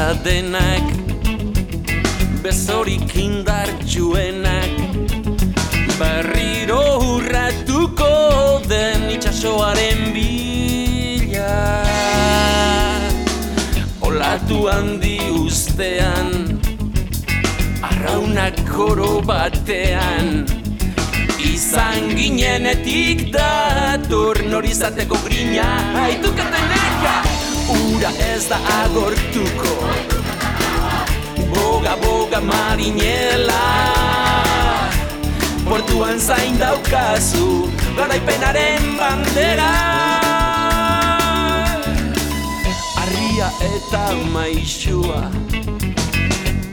dira denak Bezorik indartxuenak Berriro urratuko den itxasoaren bila. Olatu handi ustean Arraunak koro batean. Izan ginenetik dator norizateko grina. Haitukateneka Ura ez da agortuko. Boga, boga marinela. Portuan zain daukazu Garaipenaren bandera. Arria eta maixua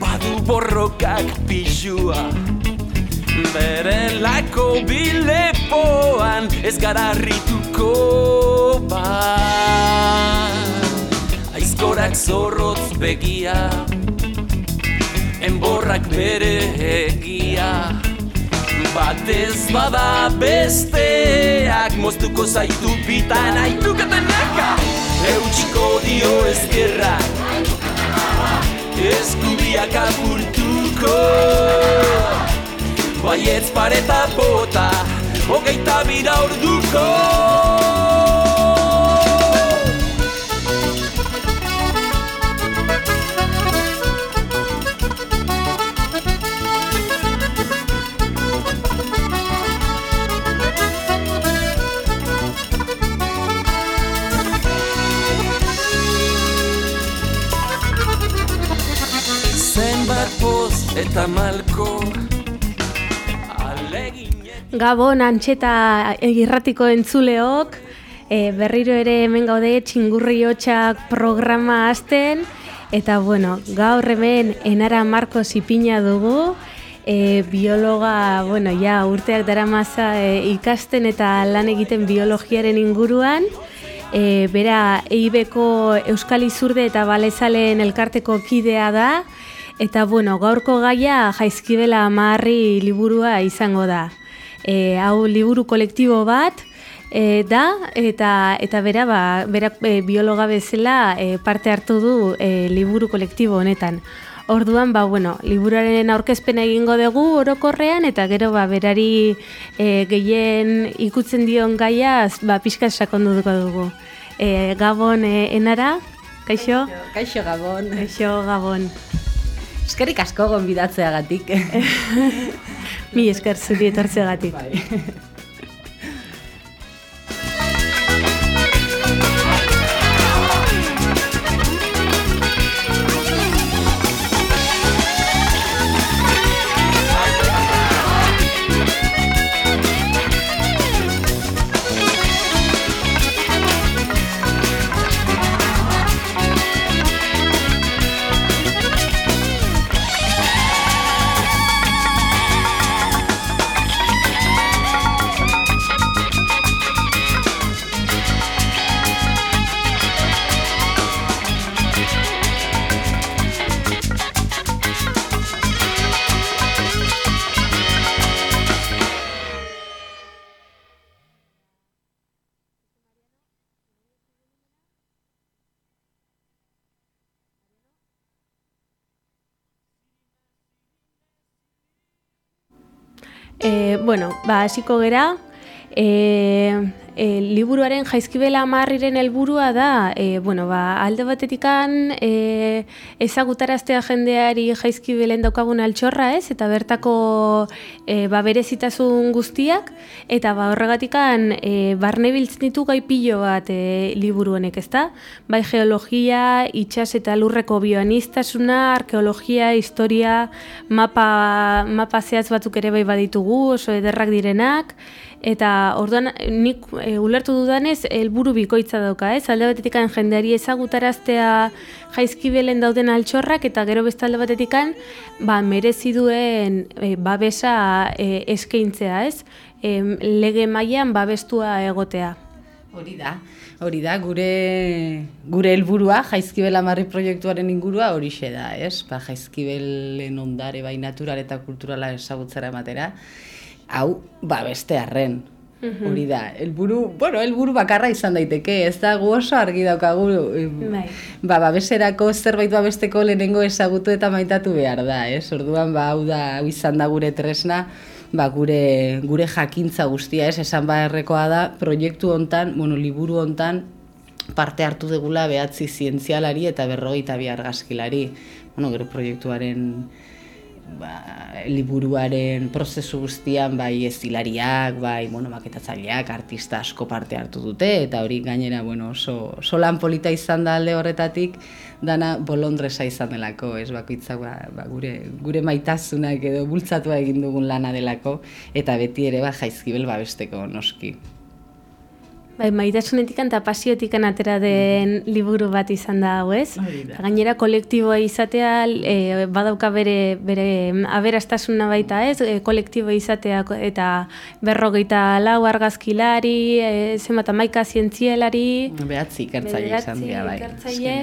Badu borrokak pixua Bere lako bilepoan Ez gara rituko Aizkorak zorrotz begia Enborrak bere egia. Batez bada besteak Moztuko zaitu bitan Aitukaten naka Eutxiko dio ezkerra. Eskubiak apurtuko Baietz pareta bota Hogeita bira orduko eta malko Gabon antxeta irratiko entzuleok, e, berriro ere hemen gaude txingurri hotxak programa hasten, eta bueno, gaur hemen enara Marko Zipina dugu, e, biologa, bueno, ja, urteak dara maza e, ikasten eta lan egiten biologiaren inguruan, e, bera eibeko Euskal Izurde eta Balezalen elkarteko kidea da, eta bueno, gaurko gaia jaizkibela amarri liburua izango da e, hau liburu kolektibo bat e, da eta eta bera ba bera e, biologa bezala e, parte hartu du e, liburu kolektibo honetan. Orduan ba bueno, liburuaren aurkezpena egingo dugu orokorrean eta gero ba berari e, gehien ikutzen dion gaia ba pizka sakonduko dugu. E, Gabon e, enara Kaixo? Kaixo Gabon. Kaixo Gabon. Eskerrik asko gonbidatzeagatik. Mi esker zuri etortzeagatik. Bai. E, bueno, ba, hasiko gera, e, e, liburuaren jaizkibela amarriren helburua da, e, bueno, ba, alde batetikan e, ezagutaraztea jendeari jaizkibelen daukagun altxorra ez, eta bertako e, ba, berezitasun guztiak, eta ba, horregatikan e, barne biltzen ditu gai pilo bat e, liburu honek, ezta? Bai geologia, itxas eta lurreko bioanistasuna, arkeologia, historia, mapa, mapa zehatz batzuk ere bai baditugu, oso ederrak direnak, eta orduan nik e, ulertu dudanez helburu bikoitza dauka, ez? Alde batetikan jendeari ezagutaraztea jaizkibelen dauden altxorrak eta gero beste alde batetikan ba, merezi duen e, babesa e, eskaintzea, ez? E, lege mailan babestua egotea. Hori da. Hori da, gure, gure helburua jaizkibel amarri proiektuaren ingurua horixe da, ez? Ba, jaizkibelen ondare bai natural eta kulturala ezagutzara ematera. Hau, ba, beste arren. Hori da, helburu, bueno, helburu bakarra izan daiteke, ez da gu oso argi daukagu, Bai. ba, babeserako zerbait babesteko lehenengo ezagutu eta maitatu behar da, ez? Orduan, ba, hau da, hau izan da gure tresna, ba, gure, gure jakintza guztia, ez? Esan beharrekoa da, proiektu hontan, bueno, liburu hontan, parte hartu degula behatzi zientzialari eta berrogeita bi argazkilari. Bueno, gero proiektuaren ba, liburuaren prozesu guztian bai ezilariak, bai bueno, maketatzaileak, artista asko parte hartu dute eta hori gainera bueno, oso, oso lan polita izan da alde horretatik dana bolondresa izan delako, ez bakoitzak ba, ba, gure, gure maitasunak edo bultzatua egin dugun lana delako eta beti ere ba jaizkibel babesteko noski. Bai, maitasunetik eta pasiotikan atera den liburu bat izan da hau, ez? Gainera kolektiboa izatea e, badauka bere, bere aberastasuna baita, ez? E, kolektibo izatea eta berrogeita lau argazkilari, e, zenbat amaika zientzialari, Behatzi ikertzaile izan dira bai. ikertzaile,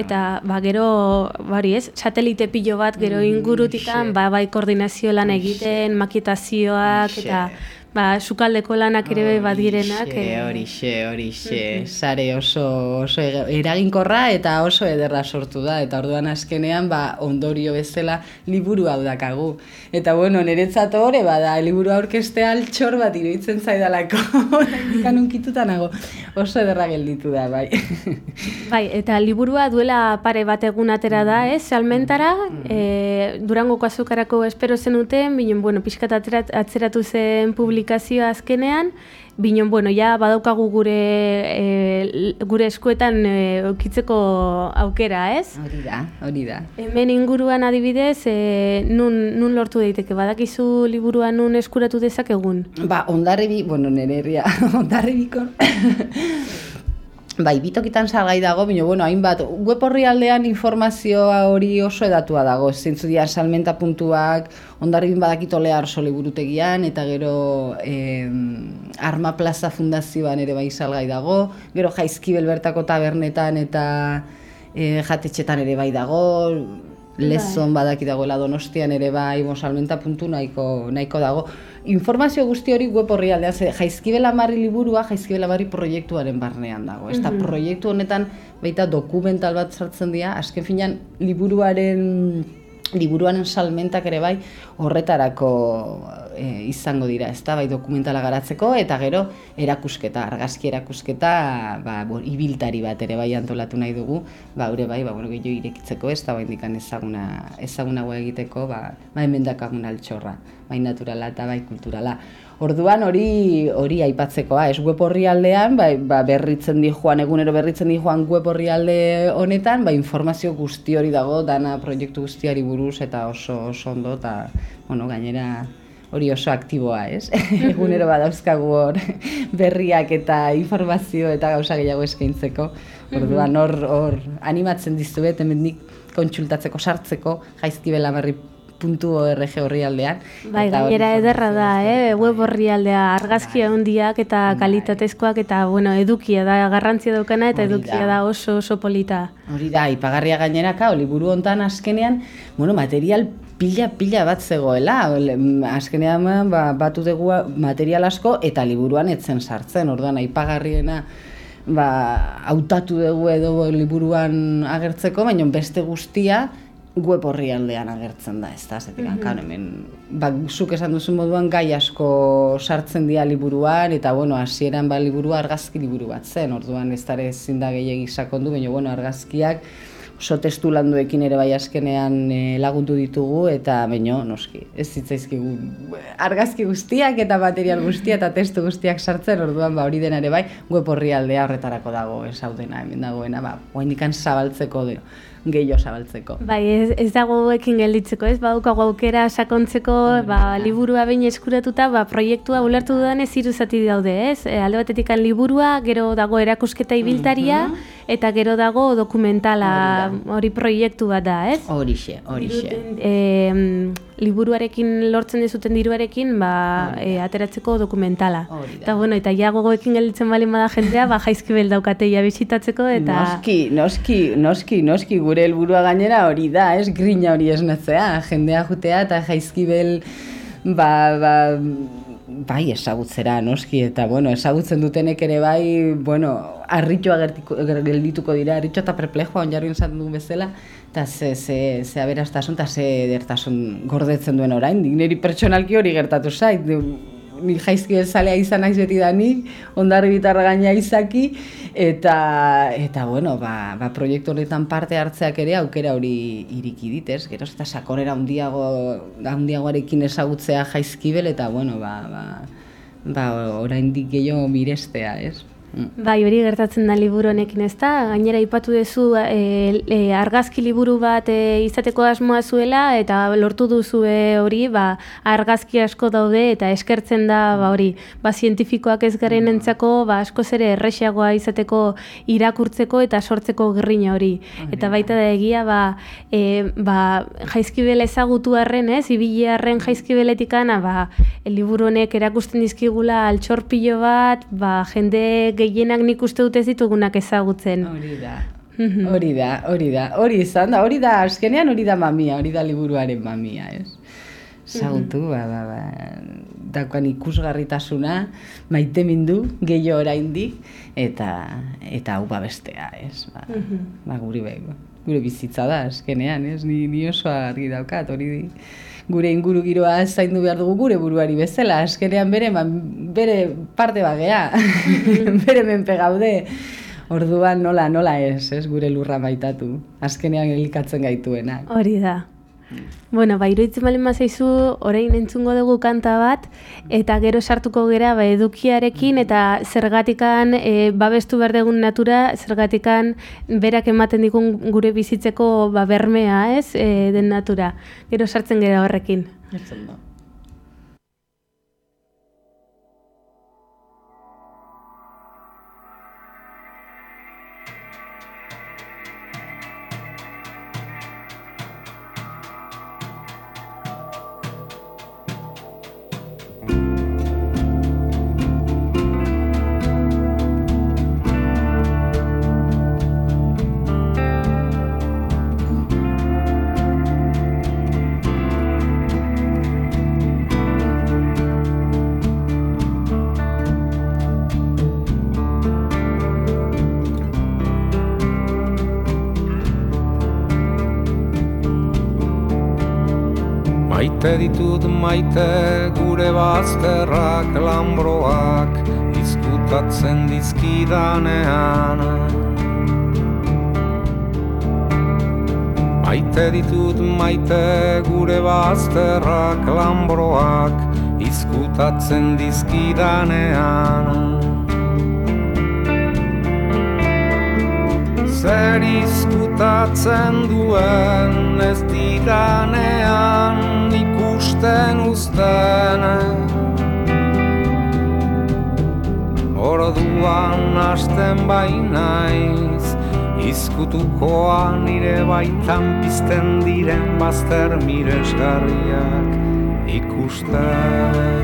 eta ba, gero, bari ez, satelite pilo bat gero ingurutikan, xe. ba, bai koordinazio lan egiten, makietazioak, Xe. eta ba, sukaldeko lanak ere bai badirenak. Horixe, eh, horixe, horixe. Sare oso, oso eraginkorra eta oso ederra sortu da. Eta orduan azkenean, ba, ondorio bezala liburu hau dakagu. Eta bueno, niretzat hori, bada, liburu aurkeste altxor bat iruditzen zaidalako. Oraindik unkituta nago. Oso ederra gelditu da, bai. Bai, eta liburua duela pare bat egun atera da, ez, salmentara, Mm-hmm. e, Durangoko azukarako espero zenuten, binen, bueno, pixkat atzerat- atzeratu zen publikazioa azkenean, binen, bueno, ja badaukagu gure, e, gure eskuetan e, okitzeko aukera, ez? Hori da, hori da. Hemen inguruan adibidez, e, nun, nun lortu daiteke, badakizu liburua nun eskuratu dezakegun? Ba, ondarribi, bueno, nire herria, ondarribikon, bai, bitokitan salgai dago, baina, bueno, hainbat, web horri aldean informazioa hori oso edatua dago, zeintzu dira salmenta puntuak, ondarribin badakit olea arso liburutegian, eta gero em, Arma Plaza Fundazioan ere bai salgai dago, gero Jaizkibel bertako tabernetan eta e, jatetxetan ere bai dago, Lezon badaki dagoela Donostian ere bai, salmenta puntu nahiko, nahiko dago. Informazio guzti hori web horri aldean, ze jaizkibel amarri liburua, jaizkibel amarri proiektuaren barnean dago. Ez proiektu honetan baita dokumental bat sartzen dira, azken finean liburuaren liburuaren salmentak ere bai horretarako e, izango dira, ezta? Bai dokumentala garatzeko eta gero erakusketa, argazki erakusketa, ba, bo, ibiltari bat ere bai antolatu nahi dugu, ba ure bai, ba bueno, gehiago irekitzeko, ez da baindikan ezaguna ezagunago egiteko, ba, ba hemen dakagun altxorra, bai naturala eta bai kulturala. Orduan hori hori aipatzekoa, ez? Web orrialdean, bai, ba, berritzen di joan, egunero berritzen di joan web orrialde honetan, ba, informazio guzti hori dago, dana proiektu guztiari buruz eta oso, oso ondo, eta bueno, gainera hori oso aktiboa, ez? Egunero badauzkagu hor berriak eta informazio eta gauza gehiago eskaintzeko. Orduan hor hor animatzen dizuet hemendik kontsultatzeko sartzeko jaizkibelamarri.org orrialdean. Bai, Eta hor gainera ederra da, eh? web orrialdea argazki handiak eta kalitatezkoak eta bueno, edukia da, garrantzia daukana eta edukia da. oso oso polita. Hori da, ipagarria gainera, kao, liburu hontan azkenean, bueno, material pila-pila bat zegoela, mm, azkenean ba, batu dugu material asko eta liburuan etzen sartzen, orduan aipagarriena ba, hautatu dugu edo liburuan agertzeko, baina beste guztia web orrialdean agertzen da, ez da, zetik mm hemen, ba, zuk esan duzun moduan gai asko sartzen dira liburuan, eta bueno, hasieran ba liburua argazki liburu bat zen, orduan ez dara ezin da gehiagi sakondu, baina bueno, argazkiak oso testu landuekin ere bai azkenean e, lagundu ditugu eta baino noski ez zitzaizkigu argazki guztiak eta material guztia eta testu guztiak sartzen. Orduan ba hori dena ere bai web orrialdea horretarako dago ez hau dena hemen dagoena ba oraindikan zabaltzeko de gehiago zabaltzeko Bai, ez, ez dago ekin gelditzeko, ez? Badaukagu aukera sakontzeko, ba, liburua behin eskuratuta, ba, proiektua ulertu dudanez hiru zati daude, ez? E, alde batetik liburua, gero dago erakusketa ibiltaria, eta gero dago dokumentala, hori proiektu bat da, ez? horixe horixe. E, liburuarekin lortzen dizuten diruarekin ba, e, ateratzeko dokumentala. Eta bueno, eta ja gogoekin gelditzen bali bada jendea, ba jaizkibel daukate ja bisitatzeko eta Noski, noski, noski, noski, gure helburua gainera hori da, ez? Grina hori esnatzea, jendea jutea eta jaizkibel ba, ba, bai ezagutzera noski eta bueno, ezagutzen dutenek ere bai, bueno, harritua geldituko dira, harritua eta perplejoa onjarri esaten dugun bezala, eta ze, ze, ze aberastasun eta ze dertasun gordetzen duen orain, niri pertsonalki hori gertatu zait, ni jaizki zalea izan naiz beti da ni, ondarri bitarra gaina izaki, eta, eta bueno, ba, ba proiektu horretan parte hartzeak ere aukera hori iriki ditez, gero eta sakonera handiago, handiagoarekin ezagutzea jaizkibel, eta bueno, ba, ba, ba orain dik gehiago mirestea, ez? Mm. Bai, hori gertatzen da liburu honekin, ezta? Gainera ipatu duzu e, e, argazki liburu bat e, izateko asmoa zuela eta lortu duzu hori, ba, argazki asko daude eta eskertzen da ba hori, ba zientifikoak ez garen entzako, ba asko ere erresagoa izateko irakurtzeko eta sortzeko grina hori. Eta baita da egia ba, e, ba jaizkibel ezagutu arren, ez? Ibili arren jaizkibeletikana, ba liburu honek erakusten dizkigula altxorpilo bat, ba jende gehienak nik uste dut ez ditugunak ezagutzen. Hori da. Mhm. Hori da, hori da, hori izan da, hori da, azkenean hori da mamia, hori da liburuaren mamia, ez? Zagutu, ba, ba, ba, dakoan ikusgarritasuna, maite mindu, gehiago oraindik eta, eta hau babestea, ez? Ba, mhm. ba, guri bai, gure bizitza da, azkenean, ez? Ni, ni oso argi daukat, hori di gure inguru giroa zaindu behar dugu gure buruari bezala, azkenean bere, man, bere parte bagea, bere menpe gaude, orduan nola, nola ez, ez gure lurra baitatu, azkenean elikatzen gaituena. Hori da. Bueno, ba, iruditzen balen mazaizu, orain entzungo dugu kanta bat, eta gero sartuko gera ba, edukiarekin, eta zergatikan e, babestu behar dugun natura, zergatikan berak ematen digun gure bizitzeko ba, bermea, ez, e, den natura. Gero sartzen gera horrekin. Gertzen da. Maite ditut maite gure bazterrak lambroak izkutatzen dizkidanean. Maite ditut maite gure bazterrak lambroak izkutatzen dizkidanean. Zer izkutatzen duen ez didanean ikusten uzten. Orduan hasten bainaiz Izkutukoa nire baitan pizten diren bazter miresgarriak ikusten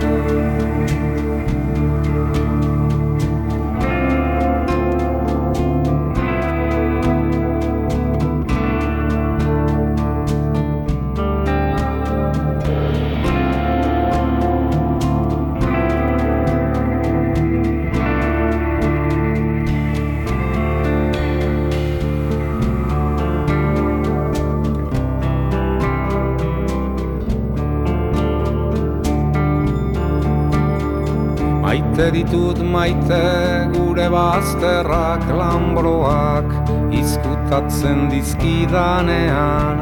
ditut maite gure bazterrak lambroak izkutatzen dizkidanean.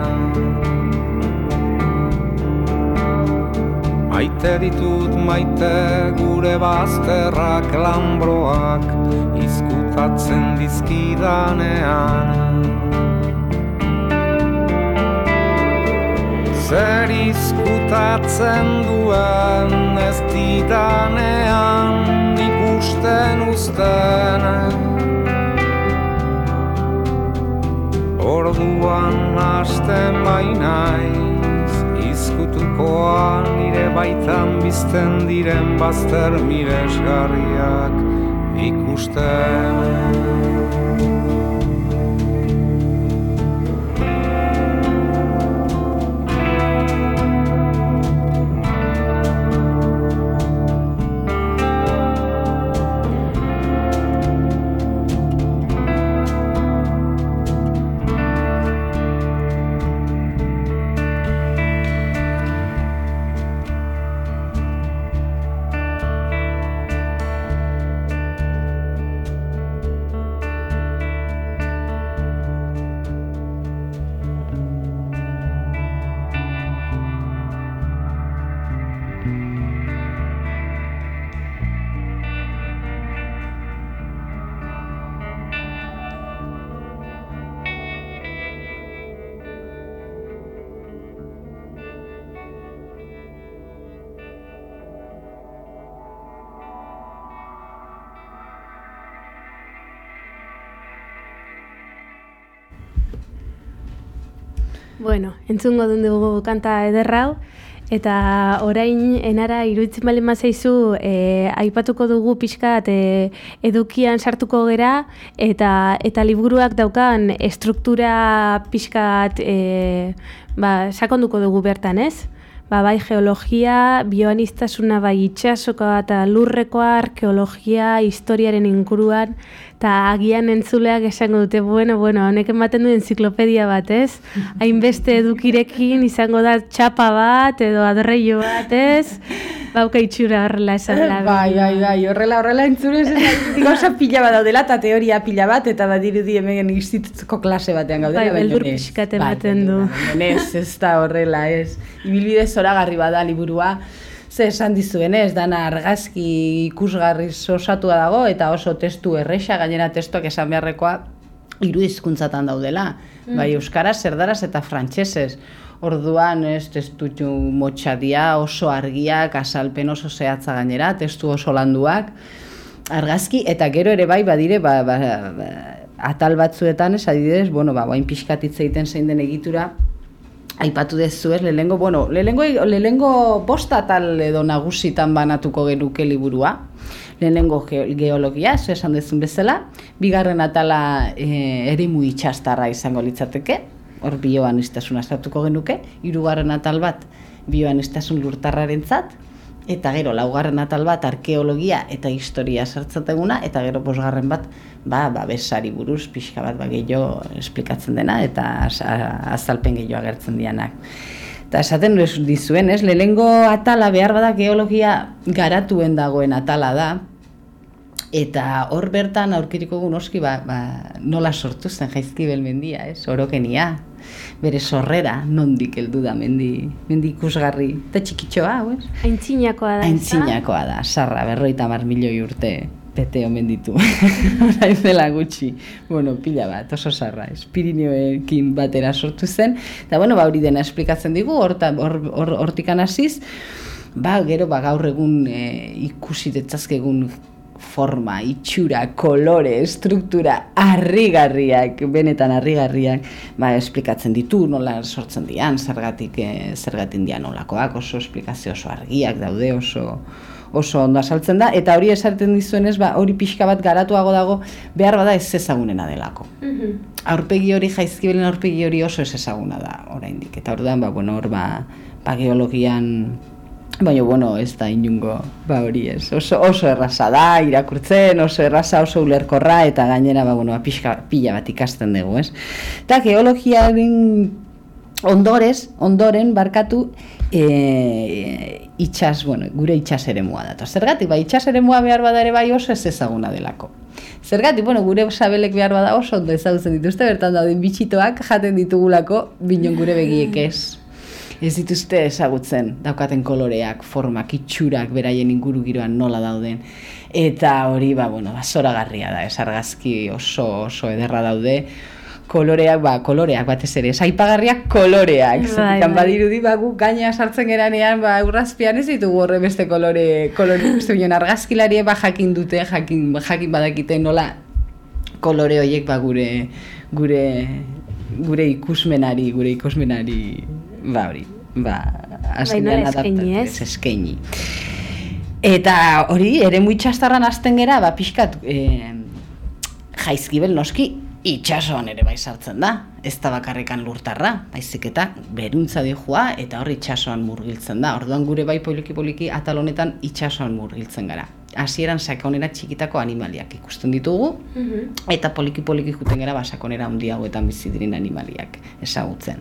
Maite ditut maite gure bazterrak lambroak izkutatzen dizkidanean Izkutatzen duen ez didanean ikusten uzten Orduan hasten bainaiz Izkutukoan nire baitan bizten diren bazter miresgarriak ikusten Bueno, entzungo duen dugu kanta ederrau, eta orain enara iruditzen bali mazaizu e, aipatuko dugu pixkat e, edukian sartuko gera, eta eta liburuak daukan estruktura pixkat e, ba, sakonduko dugu bertan, ez? Ba, bai geologia, bioanistasuna bai itxasokoa eta lurrekoa, arkeologia, historiaren inguruan, eta agian entzuleak esango dute, bueno, bueno, honek ematen du enziklopedia bat, ez? Hainbeste edukirekin izango da txapa bat edo adreio bat, ez? Bauka itxura horrela esan dela. Bai, bai, bai, horrela, horrela entzunez, gauza pila bat daudela eta teoria pila bat, eta badirudi hemen institutzko klase batean gaudela. Bai, beldur pixkat ematen du. Bai, ez, ez da horrela, ez. Ibilbide zoragarri bada liburua, ze esan dizuen ez, dana argazki ikusgarri osatua dago, eta oso testu erresa, gainera testuak esan beharrekoa, hiru hizkuntzatan daudela. Mm. Bai, euskaraz, erdaraz eta frantsesez. Orduan, ez, testu motxadia, oso argiak, asalpen oso zehatza gainera, testu oso landuak, argazki, eta gero ere bai, badire, ba, ba, ba, atal batzuetan, ez, adidez, bueno, ba, bain pixkatitze egiten zein den egitura, aipatu dezu ez, lehengo, bueno, lehengo, lehengo bosta tal edo nagusitan banatuko genuke liburua, lehenengo geologia, ez esan dezun bezala, bigarren atala e, erimu itxastarra izango litzateke, hor bioan iztasun azartuko genuke, hirugarren atal bat bioan iztasun lurtarraren zat, eta gero laugarren atal bat arkeologia eta historia sartzateguna, eta gero posgarren bat ba, ba besari buruz pixka bat ba, gehiago esplikatzen dena eta azalpen gehiago agertzen dianak. Eta esaten dizuen, ez, lehengo atala behar bada geologia garatuen dagoen atala da, eta hor bertan aurkiriko noski ba, ba, nola sortu zen jaizkibel mendia, ez, orokenia, bere sorrera, nondik heldu da mendi, mendi ikusgarri, eta txikitxoa, ez? Aintzinakoa da, Aintzinakoa da, sarra, berroita mar milioi urte bete omen ditu. Orain dela gutxi. Bueno, pila bat, oso sarra. Espirineoekin batera sortu zen. Eta bueno, ba hori dena esplikatzen digu, hortan hortik or, hasiz, ba gero ba gaur egun e, ikusi detzazkegun forma, itxura, kolore, struktura, harrigarriak, benetan harrigarriak, ba, esplikatzen ditu, nola sortzen dian, zergatik, e, zergatik dian nolakoak, oso esplikazio oso argiak daude, oso, oso ondo asaltzen da, eta hori esaten dizuenez, ba, hori pixka bat garatuago dago, behar bada ez ezagunena delako. Mm Aurpegi hori, jaizkibelen aurpegi hori oso ez ezaguna da, oraindik. Eta orduan, ba, bueno, hor, ba, ba geologian, baina, bueno, ez da inungo, ba, hori ez. Oso, oso erraza da, irakurtzen, oso erraza, oso ulerkorra, eta gainera, ba, bueno, ba, pixka, pila bat ikasten dugu, ez. Eta geologiaren ondorez, ondoren, barkatu, e, itxas, bueno, gure itxas ere mua da. Zergatik, bai, itxas ere mua behar bada ere bai oso ez ezaguna delako. Zergatik, bueno, gure sabelek behar bada oso ondo ezagutzen dituzte, bertan dauden bitxitoak jaten ditugulako, binon gure begiek ez. Ez dituzte ezagutzen, daukaten koloreak, formak, itxurak, beraien inguru giroan nola dauden. Eta hori, ba, bueno, ba, zoragarria da, ez argazki oso, oso ederra daude koloreak, ba, koloreak batez ere, saipagarriak koloreak. Bai, bai. badirudi, ba, gu gaina sartzen geranean, ba, urrazpian ez ditugu horre beste kolore, kolore, beste argazkilarie, ba, jakin dute, jakin, jakin badakite nola kolore horiek, ba, gure, gure, gure ikusmenari, gure ikusmenari, ba, hori, ba, azkenean bai, eskaini. Eta hori, ere muitxastarran azten gera, ba, pixkat, eh, jaizkibel noski, itxasoan ere bai sartzen da, ez da bakarrikan lurtarra, baizik eta beruntza joa eta hor itxasoan murgiltzen da. Orduan gure bai poliki-poliki atal honetan itxasoan murgiltzen gara. Hasieran sakonera txikitako animaliak ikusten ditugu, mhm. eta poliki-poliki juten gara ba, sakonera handiagoetan bizi diren animaliak ezagutzen.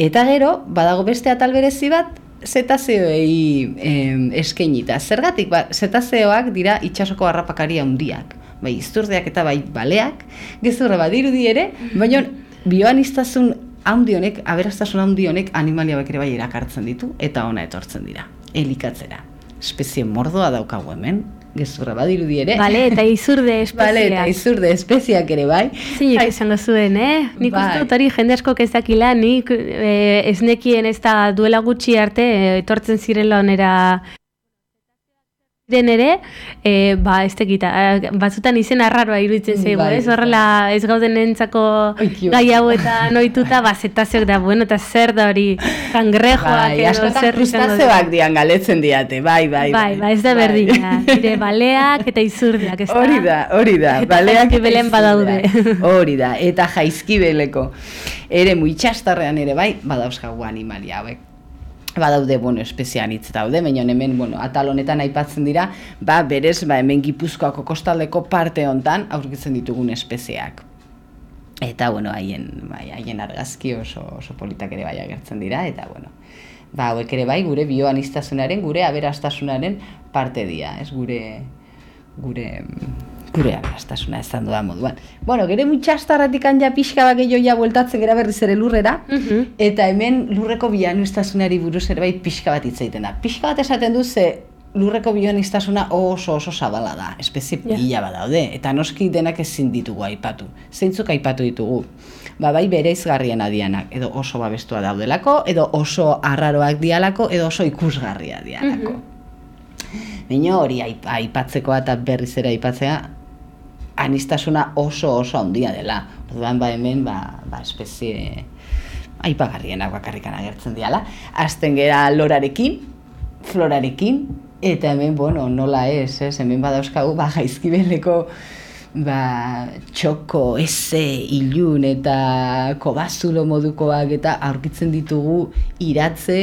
Eta gero, badago beste atal berezi bat, zetazeoei eh, eskenita. Zergatik, ba, zetazeoak dira itxasoko harrapakari handiak bai izturdeak eta bai baleak, gezurra badirudi ere, baina bioanistazun handi honek, aberastasun handi honek animalia ere bai erakartzen ditu eta ona etortzen dira, elikatzera. Espezie mordoa daukagu hemen, gezurra badirudi ere. Bale, eta izurde espeziak. Bale, eta izurde espeziak ere bai. Zinik izango zuen, eh? Nik bai. uste hori jende asko kezakila, nik eh, esnekien ez da duela gutxi arte, eh, etortzen ziren onera Den ere, e, ba, ez tekita, eh, batzutan izen arraroa iruditzen zaigu, Bai, ez? Horrela, ez gauden entzako gai hauetan ohituta ba, zetaziok da, bueno, eta zer da hori, kangrejoak Bai, edo zer krustazioak dian galetzen diate, bai, bai. Bai, ba, ez da berdina, dire baleak eta izurdiak, ez da? Hori da, hori da. Eta baleak eta jaizkibelen badaude. Hori da, eta jaizkibeleko. Ere, muitxastarrean ere bai, badauzkagu animalia hauek. Badaude, bueno, espezian hitz daude, baina hemen, bueno, atal honetan aipatzen dira, ba, berez, ba, hemen gipuzkoako kostaldeko parte hontan aurkitzen ditugun espeziak. Eta, bueno, haien, bai, haien argazki oso, oso politak ere bai agertzen dira, eta, bueno, ba, hauek ere bai, gure bioanistasunaren, gure aberastasunaren parte dira, ez gure, gure, gure aberastasuna esan dudan moduan. Bueno, gero mutxastarratik ja pixka bat gehiago ja bueltatzen gara berriz ere lurrera, Mhm. eta hemen lurreko bioanistasunari buruz ere bai pixka bat hitz egiten da. Pixka bat esaten du ze lurreko bioanistasuna oso oso zabala da, espezie Ja. pila badaude, eta noski denak ezin ditugu aipatu. Zeintzuk aipatu ditugu? Ba, bai bereizgarrien adianak, edo oso babestua daudelako, edo oso arraroak dialako, edo oso ikusgarria dialako. Baina hori aip- aipatzekoa eta berriz ere aipatzea, anistasuna oso oso handia dela. Orduan ba hemen ba, ba espezie aipagarrienak bakarrikan agertzen diala. Azten gera lorarekin, florarekin, eta hemen, bueno, nola ez, ez, hemen badauzkagu, ba, jaizkibeleko, ba, txoko, eze, ilun eta kobazulo modukoak eta aurkitzen ditugu iratze,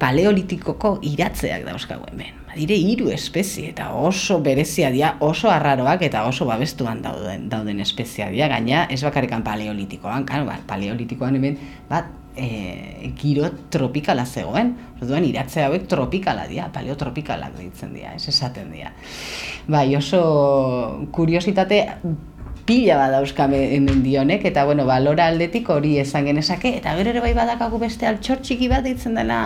paleolitikoko iratzeak dauzkagu hemen. Badire hiru espezie eta oso berezia dira, oso arraroak eta oso babestuan dauden, dauden espezia dira, gaina ez bakarrikan paleolitikoan, claro, ba, paleolitikoan hemen bat e, giro tropikala zegoen. Orduan iratze hauek tropikala dira, paleotropikalak deitzen dira, ez esaten dira. Bai, oso kuriositate pila bat dauzkame hemen dionek, eta bueno, balora aldetik hori esan genezake, eta gero ere bai badakagu beste altxor txiki bat deitzen dena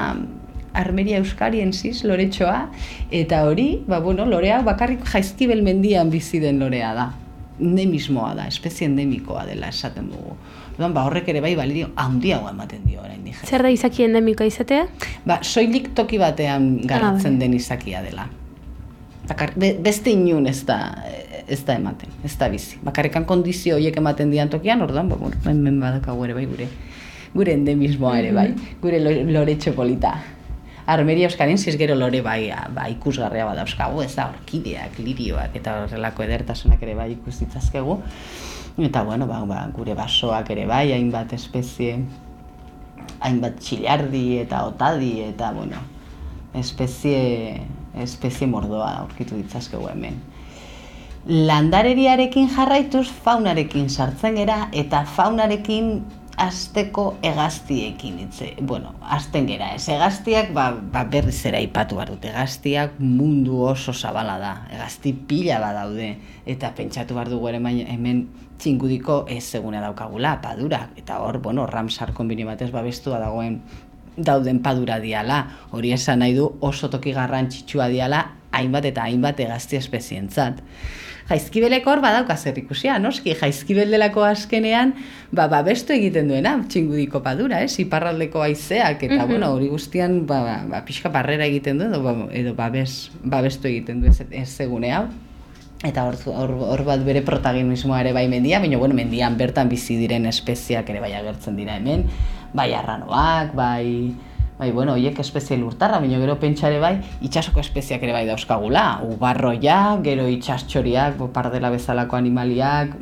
Armeria Euskariensis, loretxoa, eta hori, ba, bueno, lorea bakarrik jaizkibel mendian bizi den lorea da. Endemismoa da, espezie endemikoa dela esaten dugu. Orduan, ba, horrek ere bai balirio handiagoa ematen dio orain dije. Zer da izaki endemikoa izatea? Ba, soilik toki batean garatzen bai. den izakia dela. Bakar, be, beste inun ez da, ez da ematen, ez da bizi. Bakarrikan kondizio horiek ematen dian tokian, orduan, ba, bueno, hemen badakagu ere bai gure, gure endemismoa ere bai, gure lo- loretxo polita. Armeria Euskarensis gero lore bai, ba, ikusgarria badauzkagu, ez da, orkideak, lirioak eta horrelako edertasunak ere bai ikus ditzazkegu. Eta bueno, ba, ba, gure basoak ere bai, hainbat espezie, hainbat txilardi eta otadi eta bueno, espezie, espezie mordoa aurkitu ditzazkegu hemen. Landareriarekin jarraituz faunarekin sartzen gera eta faunarekin asteko hegaztiekin hitze. Bueno, hasten gera, ez hegaztiak ba, ba berriz ere aipatu behar dut. Hegaztiak mundu oso zabala da. Hegazti pila badaude eta pentsatu behar dugu ere hemen txingudiko ez eguna daukagula, padurak. Eta hor, bueno, Ramsar konbini batez babestua dagoen dauden padura diala. Hori esan nahi du oso toki garrantzitsua diala hainbat eta hainbat hegazti espezientzat. Jaizkibeleko hor badauka zer ikusia, noski, jaizkibel delako azkenean, ba, babestu egiten duena, txingudiko padura, ez, iparraldeko haizeak, eta, bueno, hori guztian, ba, ba, ba, pixka barrera egiten du, edo, ba, edo babes, babestu egiten du ez, ez egune hau. Eta hor, hor, hor bat bere protagonismoa ere bai mendia, baina bueno, mendian bertan bizi diren espeziak ere bai agertzen dira hemen, bai arranoak, bai, bai bueno, hoiek espezie lurtarra, baina gero pentsa ere bai, itxasoko espeziak ere bai dauzkagula, ubarroiak, gero itxastxoriak, pardela bezalako animaliak,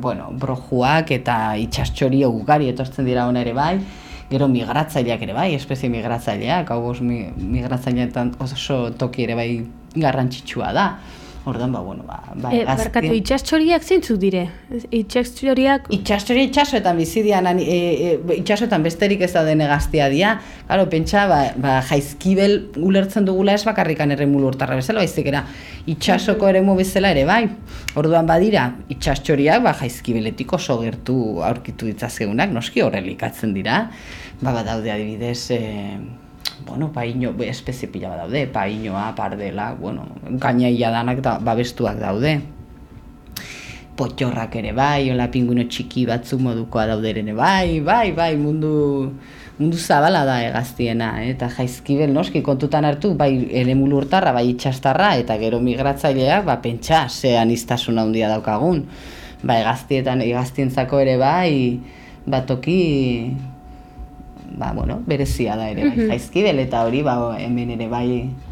bueno, brojuak eta itxastxori ugari etortzen dira hona ere bai, gero migratzaileak ere bai, espezie migratzaileak, hau bost mi, migratzaileetan oso toki ere bai garrantzitsua da. Ordan ba bueno, ba, ba E, hegazti- barkatu, itxastxoriak zeintzuk dire? Itxastxoriak Itxastori itxasoetan bizi dian, e, e, itxasoetan besterik ez dauden egaztia dira. Claro, pentsa, ba, ba, jaizkibel ulertzen dugula ez bakarrikan erremulu urtarra bezala, baizik era itxasoko eremu bezala ere bai. Orduan badira, itxastxoriak ba, jaizkibeletik oso gertu aurkitu ditzazkegunak, noski horrelikatzen dira. Ba, badaude adibidez, e, bueno, paino, espezie pila daude, painoa, pardela, bueno, gainaia danak da, babestuak daude potxorrak ere bai, hola pinguino txiki batzuk modukoa dauderen ere bai, bai, bai, mundu, mundu zabala da egaztiena, eh? eta jaizkibel noski kontutan hartu, bai eremu lurtarra, bai itxastarra, eta gero migratzaileak, ba, pentsa, zean iztasun handia daukagun. Ba, egaztietan, egaztientzako ere bai, batoki, ba, bueno, berezia da ere, bai, jaizkibel, eta hori, ba, hemen ere bai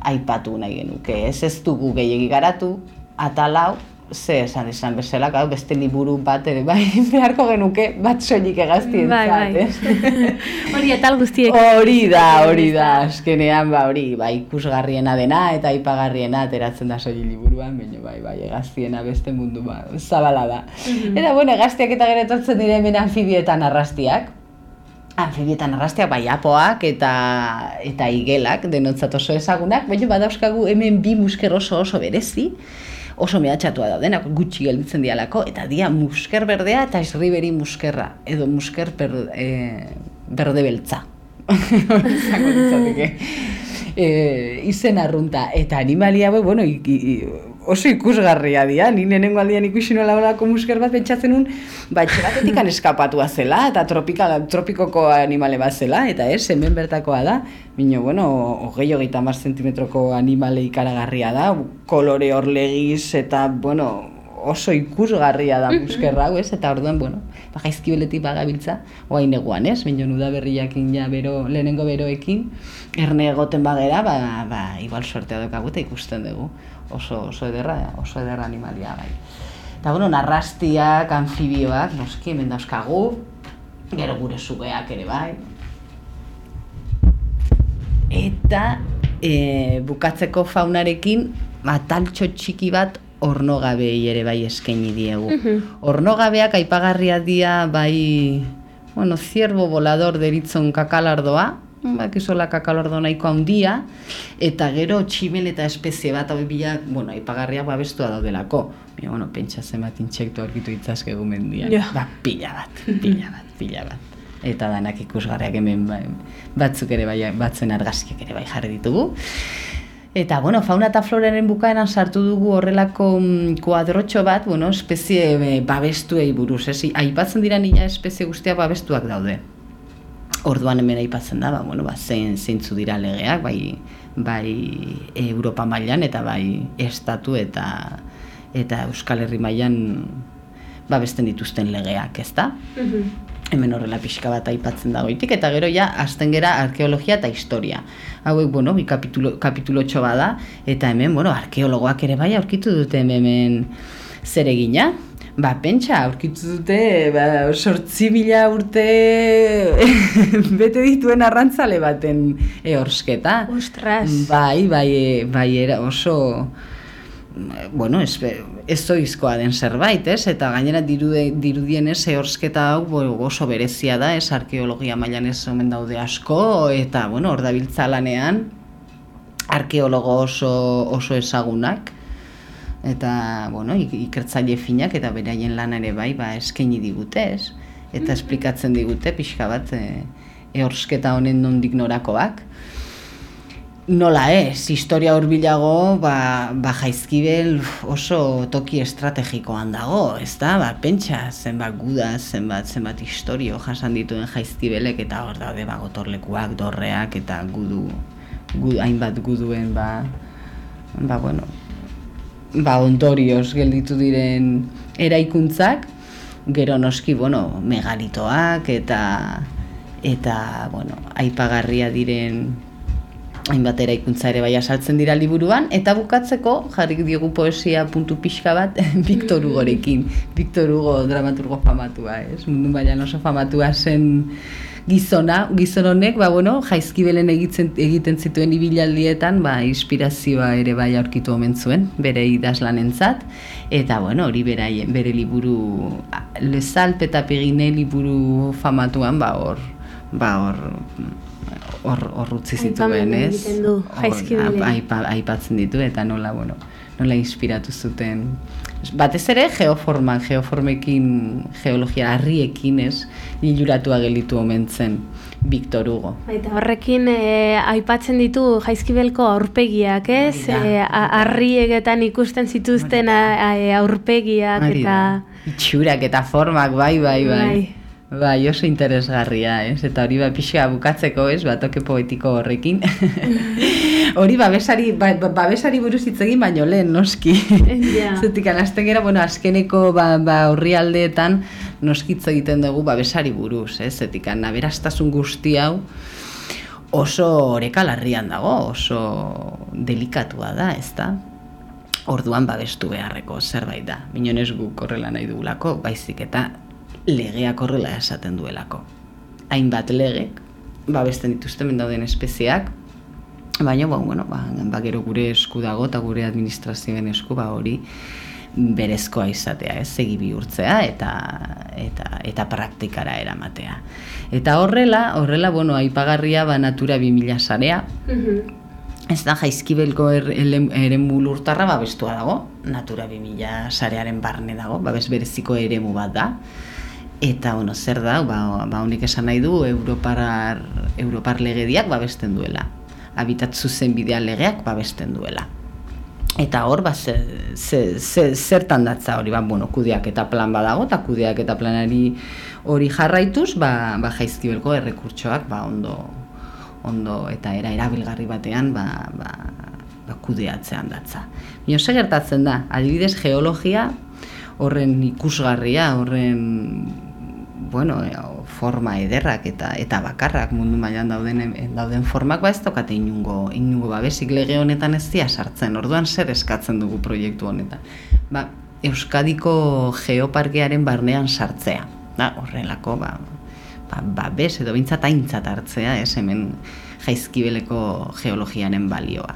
aipatu nahi genuke, ez ez dugu gehiagi garatu, atalau, ze esan esan bezala, gau, beste liburu bat ere, bai, beharko genuke, bat soilik egaztien Bai, bai. Hori etal guztiek. Hori da, hori da, azkenean, ba, hori, ba, ikusgarriena dena eta ipagarriena ateratzen da soilik liburuan, baina bai, bai, egaztiena beste mundu, ba, zabala da. Eta, bueno, egaztiak eta gero etortzen dire hemen anfibietan arrastiak, anfibietan arrastiak, bai, apoak eta, eta igelak, denotzat oso ezagunak, baina badauzkagu hemen bi musker oso oso berezi, oso mehatxatua daudenak, gutxi gelditzen dialako, eta dia musker berdea eta esriberi muskerra, edo musker per, e, berde beltza. E, izen arrunta, eta animalia, hauek, bueno, i, i, oso ikusgarria dira, ni nenengo aldian ikusi nola olako musker bat pentsatzen nun, ba, etxebatetik eskapatua zela, eta tropikal, tropikoko animale bat zela, eta ez, hemen bertakoa da, Bino, bueno, hogei hogeita mar zentimetroko animale ikaragarria da, kolore horlegiz eta, bueno, oso ikusgarria da muskerra hau, ez? Eta orduan, bueno, ba, jaizkibeletik bagabiltza, oain neguan, ez? Bino, nuda berriakin ja bero, lehenengo beroekin, erne egoten bagera, ba, ba, igual sortea daukagu eta ikusten dugu. Oso, oso ederra, oso ederra animalia bai. Eta, bueno, narrastiak, anfibioak, noski, hemen dauzkagu, gero gure sugeak ere bai, eta e, bukatzeko faunarekin ataltxo txiki bat ornogabei ere bai eskaini diegu. Ornogabeak aipagarria dia bai, bueno, ciervo volador deritzon kakalardoa, bakizola kakalardo nahiko handia, eta gero tximel eta espezie bat hau bila, bueno, aipagarria babestua daudelako. Baina, bueno, pentsa zenbat intsektu aurkitu itzazkegu mendian. Ja. Ba, pila bat, pila bat, pila bat eta danak ikusgarriak hemen bai, batzuk ere bai, batzuen argazkiak ere bai jarri ditugu. Eta, bueno, fauna eta floraren bukaeran sartu dugu horrelako mm, kuadrotxo bat, bueno, espezie e, babestuei buruz, ez? Aipatzen dira nila espezie guztiak babestuak daude. Orduan hemen aipatzen da, ba, bueno, ba, zein zeintzu dira legeak, bai, bai Europa mailan eta bai estatu eta eta Euskal Herri mailan babesten dituzten legeak, ezta? Hemen horrela pixka bat aipatzen dagoitik, eta gero ja, azten gera arkeologia eta historia. Hauek, bueno, bi kapitulo, kapitulo bada, eta hemen, bueno, arkeologoak ere bai aurkitu dute hemen zer egina. Ba, pentsa, aurkitu dute, ba, sortzi mila urte bete dituen arrantzale baten eorsketa. Ostras! Bai, bai, bai, era oso bueno, ez, ez zoizkoa den zerbait, ez? Eta gainera dirude, dirudien ez ehorsketa hau bo, oso berezia da, ez arkeologia mailan ez omen daude asko, eta, bueno, hor dabiltza lanean, arkeologo oso, oso ezagunak, eta, bueno, ikertzaile finak, eta beraien lan ere bai, ba, eskaini digute, ez? Eta esplikatzen digute, pixka bat, e, ehorsketa honen nondik norakoak. Nola ez, historia hurbilago, ba, ba jaizkibel oso toki estrategikoan dago, ez da? Ba, pentsa, zenbat guda, zenbat, zenbat historio jasan dituen jaizkibelek, eta hor daude ba, gotorlekuak, dorreak, eta gudu, gudu, hainbat guduen, ba, ba, bueno, ba, ondorioz gelditu diren eraikuntzak, gero noski, bueno, megalitoak, eta, eta, bueno, aipagarria diren hainbat eraikuntza ere bai asaltzen dira liburuan, eta bukatzeko jarrik diogu poesia puntu pixka bat Victor Hugorekin. Victor Hugo dramaturgo famatua, ez? Mundu bailan oso famatua zen gizona, gizon honek, ba, bueno, jaizkibelen egiten, egiten zituen ibilaldietan, ba, inspirazioa ere bai aurkitu omen zuen, bere idazlanentzat, eta, bueno, hori beraien, bere liburu, lezalp eta pegine liburu famatuan, ba, hor, ba, hor, hor hor utzi zituen, ez? Aipatzen ditu eta nola, bueno, nola inspiratu zuten. Batez ere geoforma, geoformekin, geologia harriekin, ez? Iluratua gelitu omentzen. Victor Hugo. Eta horrekin e, aipatzen ditu jaizkibelko aurpegiak, ez? E, harriegetan ikusten zituzten aurpegiak eta... Itxurak eta formak, bai, bai, bai. bai. Bai, oso interesgarria, ez? Eta hori ba pixka bukatzeko, ez? Ba, toke poetiko horrekin. hori babesari, ba, ba- babesari buruz hitz egin baino lehen, noski. Ja. Zetik, anazten gera, bueno, azkeneko ba, ba, horri aldeetan noskitz egiten dugu babesari buruz, ez? Zetik, aberastasun guzti hau oso oreka larrian dago, oso delikatua da, ez da? Orduan babestu beharreko zerbait da. Minonez guk horrela nahi dugulako, baizik eta legeak horrela esaten duelako. Hainbat legek, babesten dituzten dauden espeziak, baina, ba, bueno, ba, ba, gero gure esku dago eta gure administrazioen esku ba, hori berezkoa izatea, ez, segi bihurtzea eta, eta, eta praktikara eramatea. Eta horrela, horrela, bueno, aipagarria ba, Natura 2000 sarea, Ez da, jaizkibelko er, eremu lurtarra babestua dago, Natura 2000 sarearen barne dago, babes bereziko eremu bat da. Eta, bueno, zer da, ba, ba honek esan nahi du, Europar, Europar legediak babesten duela. Habitat zuzen bidea legeak babesten duela. Eta hor, ba, ze, ze, ze, zertan datza hori, ba, bueno, kudeak eta plan badago, eta kudeak eta planari hori jarraituz, ba, ba jaizkibelko errekurtsoak, ba, ondo, ondo eta era erabilgarri batean ba, ba, ba kudeatzean datza. Baina ze gertatzen da, adibidez geologia horren ikusgarria, horren bueno, forma ederrak eta eta bakarrak mundu mailan dauden dauden formak ba ez daukate inungo inungo babesik lege honetan ez dira sartzen. Orduan zer eskatzen dugu proiektu honetan? Ba, Euskadiko geoparkearen barnean sartzea. Da, horrelako ba, ba, babes edo bintzat aintzat hartzea, ez hemen jaizkibeleko geologianen balioa.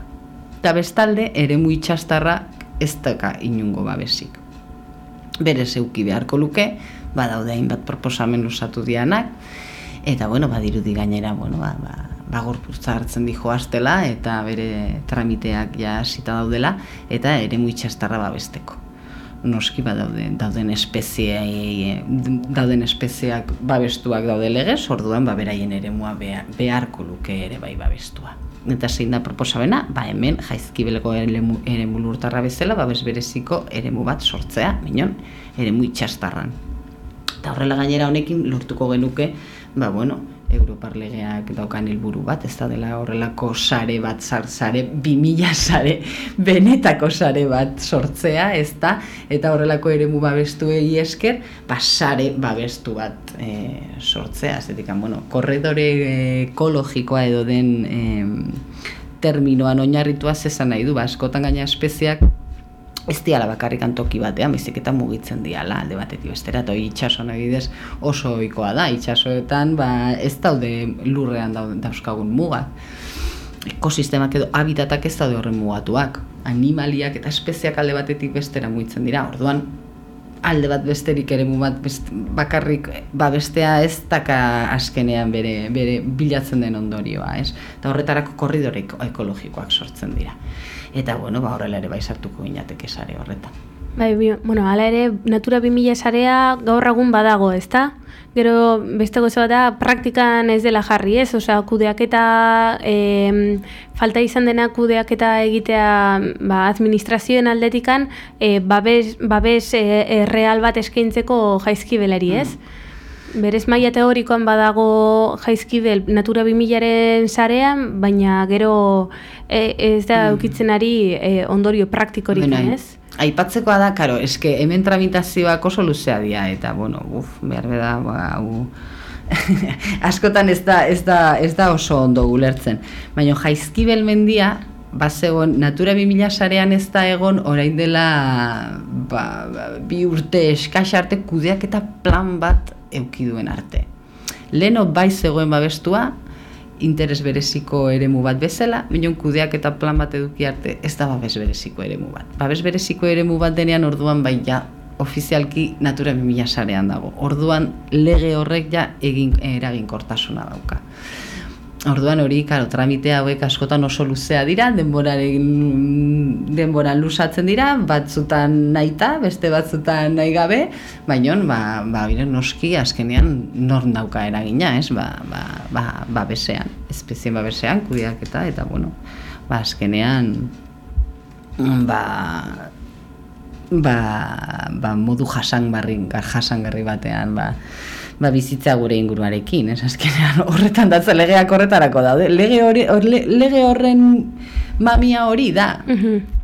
Eta bestalde, eremu itxastarra ez daka inungo babesik. Bere zeuki beharko luke, badaude hainbat proposamen usatu dianak, eta bueno, badirudi gainera, bueno, ba, ba, ba hartzen di joaztela, eta bere tramiteak ja hasita daudela, eta eremu itxastarra babesteko noski badaude dauden espeziei dauden espeziak babestuak daude legez, orduan ba beraien eremua behar, beharko luke ere bai babestua. Eta zein da proposamena, ba hemen jaizkibeleko eremu, eremu lurtarra bezala babes bereziko eremu bat sortzea, minon, eremu itxastarran. Eta horrela gainera honekin lortuko genuke, ba bueno, Europar legeak daukan helburu bat, ez da dela horrelako sare bat, sar, sare, 2000 sare, benetako sare bat sortzea, ez da, eta horrelako eremu babestuei esker, ba, sare babestu bat e, sortzea, zetik, bueno, korredore ekologikoa edo den e, terminoan oinarritua zezan nahi du, ba, askotan gaina espeziak ez diala bakarrikan toki batean, baizik eta mugitzen diala alde batetik bestera, eta hori adibidez oso ohikoa da, itxasoetan ba, ez daude lurrean dauzkagun mugak. Ekosistemak edo habitatak ez daude horren mugatuak. Animaliak eta espeziak alde batetik bestera mugitzen dira, orduan alde bat besterik ere bat best, bakarrik babestea ez daka askenean bere, bere bilatzen den ondorioa, ez? Eta horretarako korridore ekologikoak sortzen dira. Eta, bueno, ba, horrela ere bai sartuko ginateke sare horretan. Bai, bi, bueno, hala ere, Natura 2000 sarea gaur egun badago, ezta? Gero, beste gozo bat da, praktikan ez dela jarri, ez? Osea, kudeaketa, e, falta izan dena kudeaketa egitea ba, administrazioen aldetikan, e, babes, babes e, real bat eskaintzeko jaizkibelari, ez? Berez maila teorikoan badago jaizkibel Natura 2000aren sarean, baina gero e, ez da eukitzen ari e, ondorio praktikorik, Bueno, ez? Aipatzekoa da, karo, eske hemen tramitazioak oso luzea dira, eta, bueno, uf, behar da, ba, hau, askotan ez da, ez, da, ez da oso ondo gulertzen. Baina jaizkibel mendia, bazegon, Natura 2000 sarean ez da egon orain dela ba, ba, bi urte eskas arte kudeak eta plan bat eukiduen arte. Leno bai zegoen babestua, interes bereziko eremu bat bezala, minon kudeak eta plan bat eduki arte ez da babes bereziko eremu bat. Babes bereziko eremu bat denean orduan bai ja ofizialki Natura 2000 sarean dago. Orduan lege horrek ja egin eraginkortasuna dauka. Orduan hori, karo, tramite hauek askotan oso luzea dira, denboraren denboran lusatzen dira, batzutan nahita, beste batzutan nahi gabe, baina ba, ba, bire, noski azkenean nor dauka eragina, ez? Ba, ba, ba, babesean, espezien babesean, kudiak eta, eta bueno, ba, azkenean ba, ba, ba modu jasangarri, jasangarri batean, ba, ba bizitza gure inguruarekin, ez azkenean horretan datza legeak horretarako daude. Lege, hori, lege horren mamia hori da. Mhm.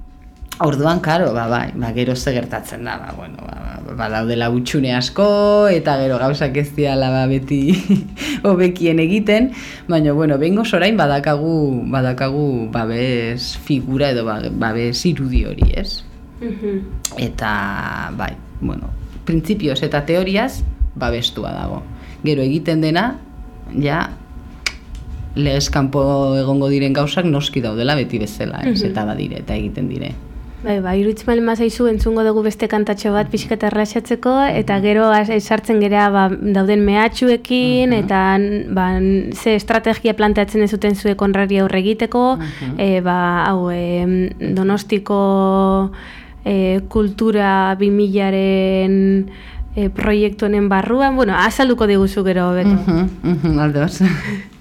Orduan, karo, ba, bai, ba, gero ze gertatzen da, ba, bueno, ba, ba, ba daudela utxune asko, eta gero gauzak ez diala ba, beti hobekien egiten, baina, bueno, bengo sorain badakagu, badakagu babes figura edo ba, babes irudi hori, ez? Mhm. Eta, bai, bueno, printzipioz eta teoriaz babestua dago. Gero egiten dena, ja, legez kanpo egongo diren gauzak noski daudela beti bezala, ez? Mhm. Eta badire, eta egiten dire. Bai, ba, iruditzen bali mazaizu entzungo dugu beste kantatxo bat pixketa erlaxatzeko, eta gero az- sartzen gera ba, dauden mehatxuekin, eta ba, ze estrategia planteatzen ez zuten zuek onrari aurre egiteko, e, ba, hau, e, donostiko e, kultura bimilaren e, proiektu honen barruan, bueno, azalduko diguzu gero, beto. Mhm, mhm, aldoz. Laken itzazoan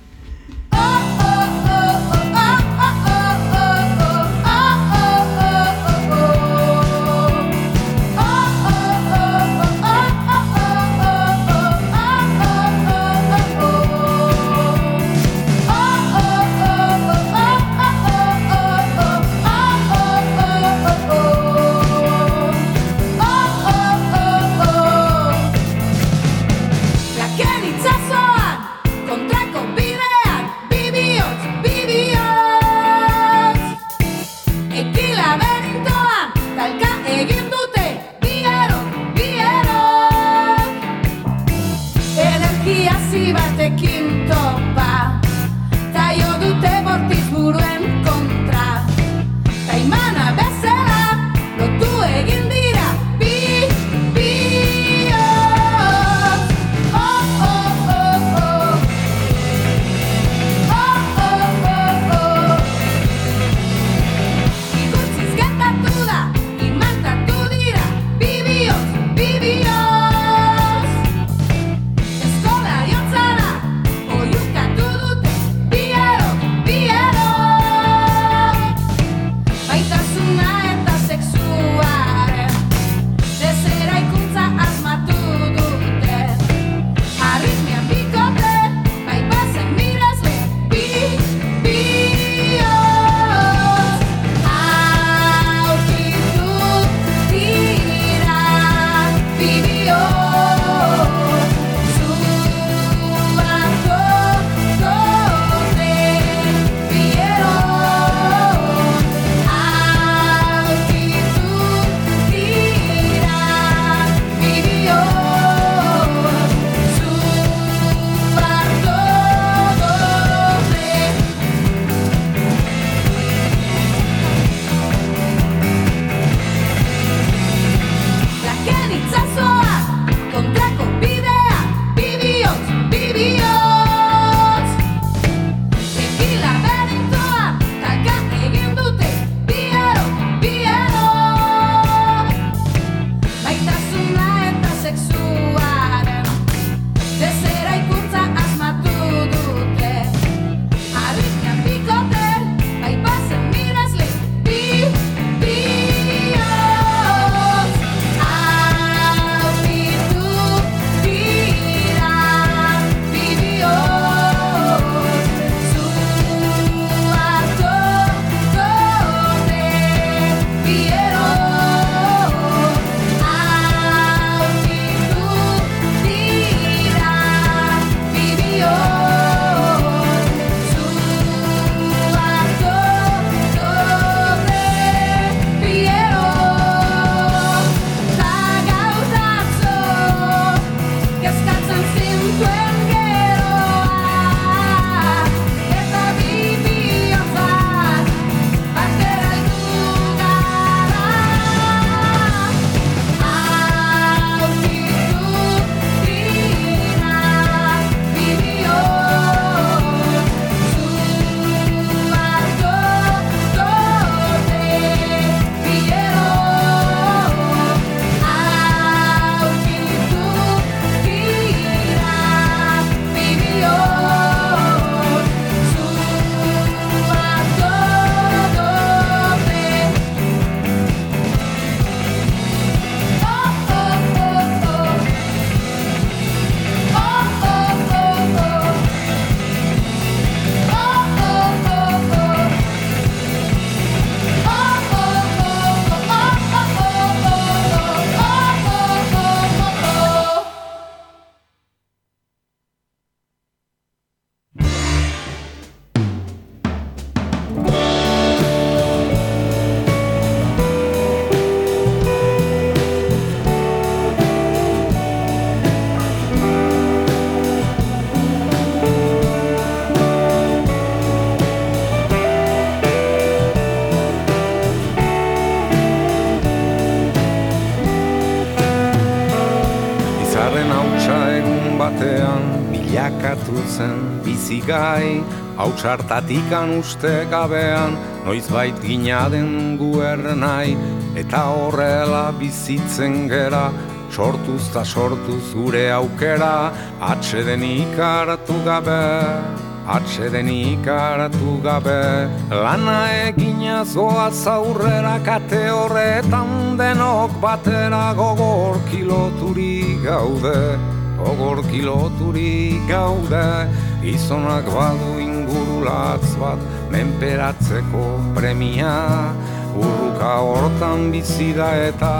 batean bilakatu zen bizigai Hautsartatikan uste gabean noiz bait ginaden guer nahi Eta horrela bizitzen gera sortuz ta sortuz gure aukera Atxeden ikaratu gabe Atxeden ikaratu gabe. Lana egina zoa zaurrera kate horretan denok batera gogor kiloturi gaude Gogor kiloturi gaude Izonak badu ingurulatz bat menperatzeko premia. Urruka hortan bizida eta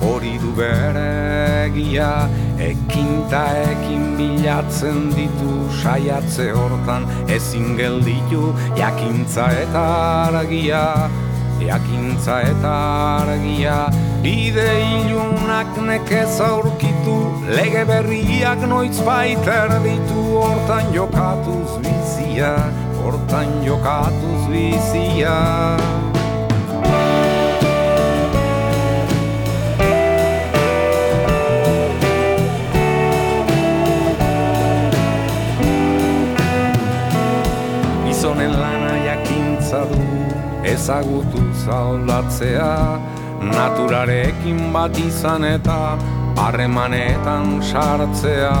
hori du bere egia. Ekin ta ekin bilatzen ditu saiatze hortan Ezin gelditu. Jakintza eta argia Jakintza eta argia. Bide ilunak nekez aurkitu Lege berriak noiz baiter ditu Hortan jokatuz bizia Hortan jokatuz bizia. Ezagutu zaldatzea Naturarekin bat izan eta harremanetan sartzea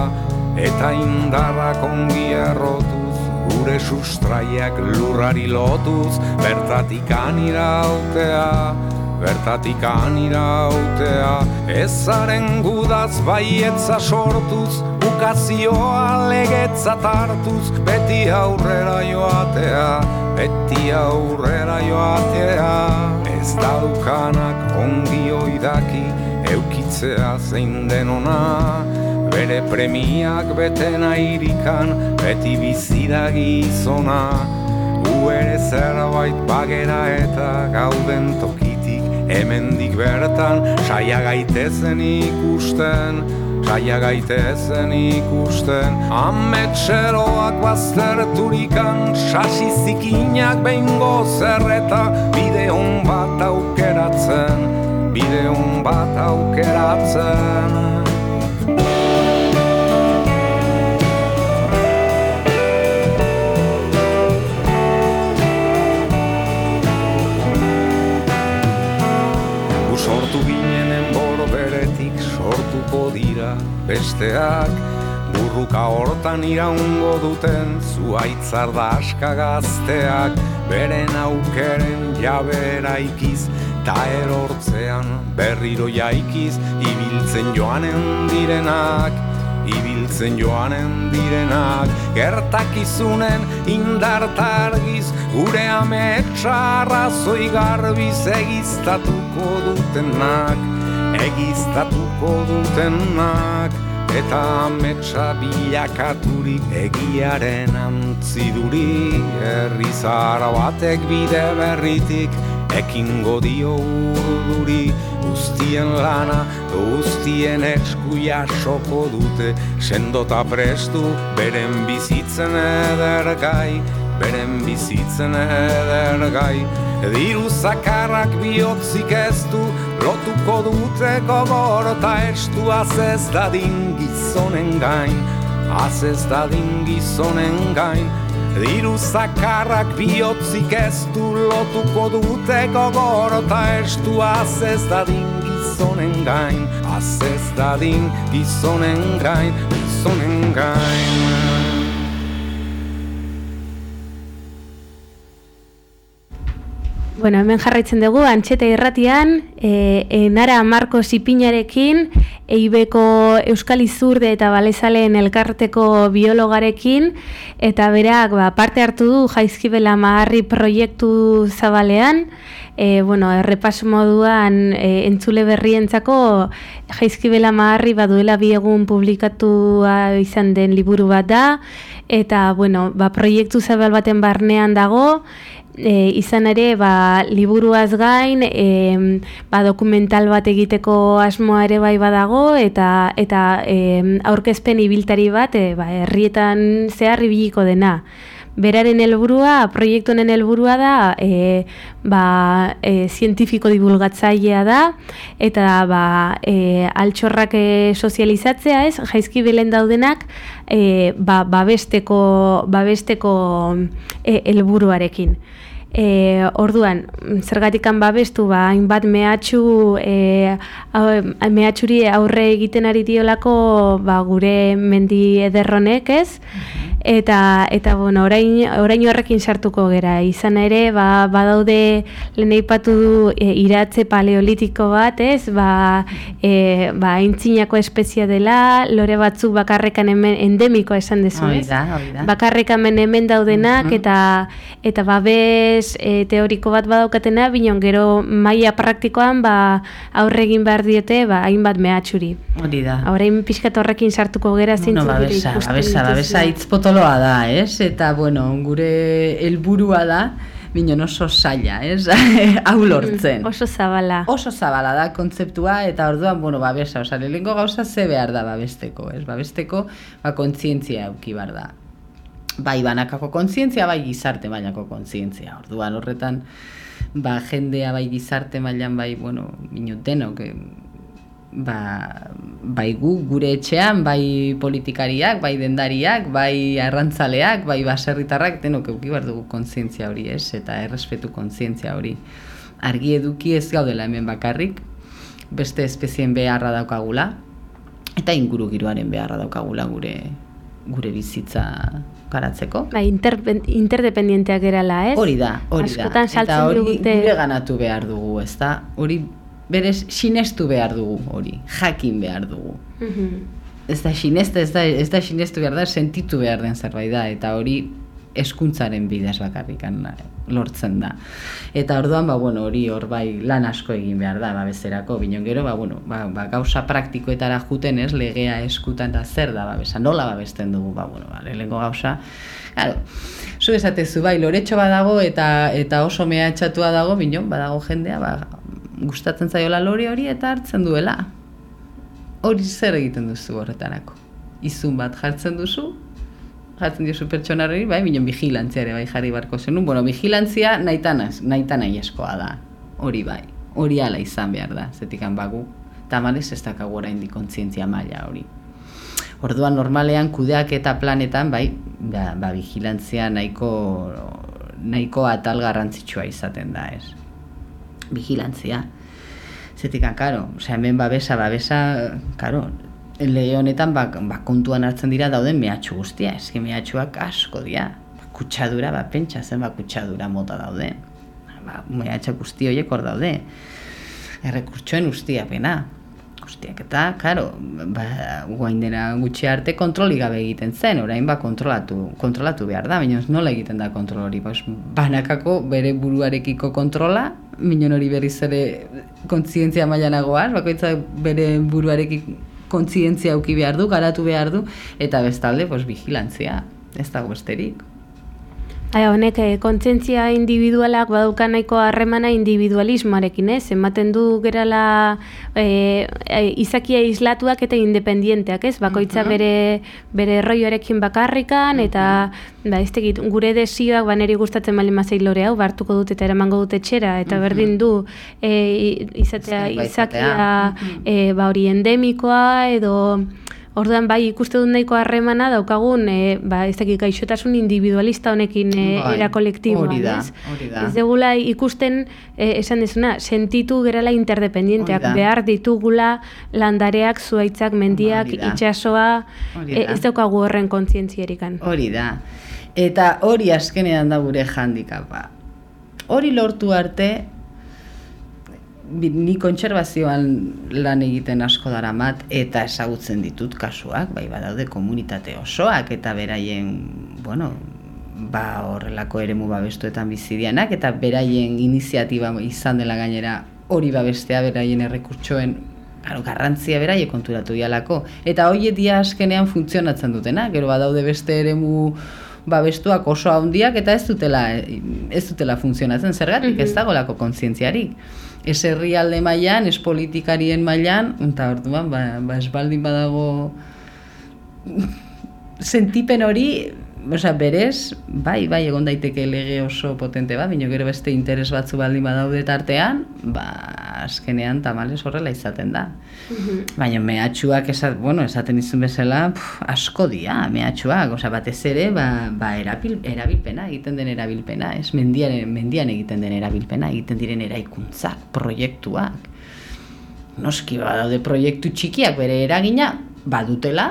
Eta indarrak ongi errotuz gure sustraiak lurrari lotuz Bertatik anira autea, bertatik anira autea Ezaren gudaz baietza sortuz, ukazioa legetza tartuz Beti aurrera joatea, beti aurrera joatea. Ez daukanak ongi oidaki eukitzea zein denona Bere premiak betena irikan beti bizida gizona. Gu ere zerbait bagera eta gauden tokitik Hemendik bertan saia gaitezen ikusten Saia gaitezen ikusten. Ametxeroak bazterturikan Sasi zikinak behin gozerreta Bide hon bat aukeratzen Bide hon bat aukeratzen. Besteak. Burruka hortan iraungo duten zuaitzar da aska gazteak. Beren aukeren jabera ikiz Ta erortzean berriro jaikiz Ibiltzen joanen direnak Ibiltzen joanen direnak. Gertakizunen indartargiz Gure ametsa zoi garbiz egiztatuko dutenak Egiztatuko dutenak. Eta ametsa bilakaturik egiaren antziduri Herri zara batek bide berritik ekin godio urduri Guztien lana, guztien eskuia soko dute. Sendota prestu, beren bizitzen edergai Beren bizitzen edergai Diru zakarrak bihotzik ez du Lotuko dute gogor eta estu azez dadin gizonen gain. Azez dadin gizonen gain Diru zakarrak bihotzik ez du Lotuko dute gogor eta estu azez dadin gizonen gain Azez dadin gizonen gain Gizonen gain Bueno, hemen jarraitzen dugu, antxeta irratian, e, enara Marko Zipinarekin, eibeko Euskal Izurde eta Balezaleen elkarteko biologarekin, eta berak ba, parte hartu du jaizkibela maharri proiektu zabalean, e, bueno, errepaso moduan e, entzule berrientzako jaizkibela maharri baduela biegun publikatua izan den liburu bat da, eta bueno, ba, proiektu zabal baten barnean dago, e, izan ere ba, liburuaz gain e, ba, dokumental bat egiteko asmoa ere bai badago eta eta e, aurkezpen ibiltari bat e, ba, herrietan zehar ibiliko dena. Beraren helburua, proiektu honen helburua da, e, ba, e, zientifiko divulgatzailea da, eta ba, e, altxorrak e, sozializatzea ez, jaizki belen daudenak, e, ba, babesteko, babesteko e, helburuarekin. E, orduan, zergatikan babestu, ba, hainbat mehatxu, e, mehatxuri aurre egiten ari diolako ba, gure mendi ederronek ez, eta eta bueno, orain orain horrekin sartuko gera. Izan ere, ba badaude lehen aipatu du e, iratze paleolitiko bat, ez? Ba e, ba aintzinako espezie dela, lore batzu bakarrekan hemen endemikoa esan dezu, ez? Bakarrekan hemen daudenak mm eta eta babes e, teoriko bat badaukatena, binon gero maila praktikoan ba aurre egin behar diote, ba hainbat mehatxuri. Hori da. Orain pixkat horrekin sartuko gera zintzu no, babesa, babesa, babesa, potoloa da, ez? Eta, bueno, gure helburua da, Bino oso saia, ez? Hau lortzen. Mm, oso zabala. Oso zabala da kontzeptua eta orduan, bueno, babesa, osa, lehenko gauza ze behar da babesteko, ez? Babesteko, ba, kontzientzia auki bar da. Bai, banakako kontzientzia, bai, gizarte mailako kontzientzia. Orduan, horretan, ba, jendea, bai, gizarte mailan, bai, bueno, bino, denok, ba, bai gu, gure etxean, bai politikariak, bai dendariak, bai arrantzaleak, bai baserritarrak, denok euki behar dugu kontzientzia hori, ez? Eta errespetu kontzientzia hori. Argi eduki ez gaudela hemen bakarrik, beste espezien beharra daukagula, eta inguru giroaren beharra daukagula gure gure bizitza garatzeko. Ba, inter, interdependienteak erala, ez? Hori da, hori da. Eta hori gure ganatu behar dugu, ez da? Hori berez sinestu behar dugu hori, jakin behar dugu. Mm Ez da sinestu, ez da, ez da sinestu behar da, sentitu behar den zerbait da, eta hori eskuntzaren bidez bakarrikan lortzen da. Eta orduan, ba, bueno, hori hor bai lan asko egin behar da, ba, bezerako, binon gero, ba, bueno, ba, ba, gauza praktikoetara juten ez, legea eskutan da zer da, ba, besa, nola ba, besten dugu, ba, bueno, ba, lehenko gauza, claro, zu esatezu, bai, loretxo badago eta eta oso mea etxatua dago, binon, badago jendea, ba, gustatzen zaiola lori hori eta hartzen duela. Hori zer egiten duzu horretarako. Izun bat jartzen duzu, jartzen duzu pertsonari, bai, minon vigilantzia ere bai jarri barko zenun. Bueno, vigilantzia nahitanaz, nahitan nahi eskoa da. Hori bai, hori ala izan behar da, zetikan bagu. Tamalez ez dakagu orain kontzientzia maila hori. Orduan normalean kudeak eta planetan, bai, ba, ba vigilantzia nahiko nahiko atal garrantzitsua izaten da, ez vigilantzia. Zetik, karo, osea, hemen babesa, babesa, karo, lege honetan ba, ba, kontuan hartzen dira dauden mehatxu guztia, eski mehatxuak asko dira. Ba, kutsadura, ba, pentsa zen, ba, kutsadura mota daude. Ba, mehatxak guzti horiek hor daude. Errekurtsoen ustia pena guztiak eta, karo, ba, guain dena gutxi arte kontroli gabe egiten zen, orain ba kontrolatu, kontrolatu behar da, baina nola egiten da kontrol hori, ba, banakako bere buruarekiko kontrola, minon hori berriz ere kontzientzia mailanagoa, bakoitza bere buruarekiko kontzientzia auki behar du, garatu behar du, eta bestalde, pues, vigilantzia, ez dago besterik. Ai, honek e, kontzientzia individualak baduka nahiko harremana individualismoarekin, ez? Ematen du gerala e, izakia islatuak eta independienteak, ez? Bakoitza bere bere erroioarekin bakarrikan eta ba, ez tegit, gure desioak ba neri gustatzen bali mazei lore hau bartuko dut eta eramango dute txera eta berdin du e, izatea izakia e, ba hori endemikoa edo Orduan bai ikuste dut nahiko harremana daukagun e, ba ez dakik gaixotasun individualista honekin e, bai, era kolektiboa, hori da, hori da. Ez degula ikusten e, esan dezuna, sentitu gerala interdependienteak, behar ditugula landareak, zuaitzak, mendiak, itxasoa, e, ez daukagu horren kontzientzierikan. Hori da. Eta hori azkenean da gure handikapa. Hori lortu arte, ni kontserbazioan lan egiten asko daramat eta ezagutzen ditut kasuak, bai badaude komunitate osoak eta beraien, bueno, ba horrelako eremu babestuetan bizidianak eta beraien iniziatiba izan dela gainera hori babestea beraien errekurtsoen Claro, garrantzia beraie konturatu dialako. Eta hori dia askenean funtzionatzen dutena, gero badaude beste eremu babestuak oso handiak eta ez dutela ez dutela funtzionatzen. Zergatik, mm ez dagolako kontzientziarik. Ez herrialde mailan, ez politikarien mailan, eta orduan, ba, ba ez badago sentipen hori, osea, berez, bai, bai, egon daiteke lege oso potente bat, baina gero beste interes batzu baldin badaude tartean, ba, azkenean tamales horrela izaten da. Baina mehatxuak esat, bueno, esaten izun bezala, puf, asko dira mehatxuak, osea, batez ere, ba, ba erabil, erabilpena, egiten den erabilpena, ez mendian, mendian egiten den erabilpena, egiten diren eraikuntzak, proiektuak. Noski, badaude proiektu txikiak bere eragina, badutela,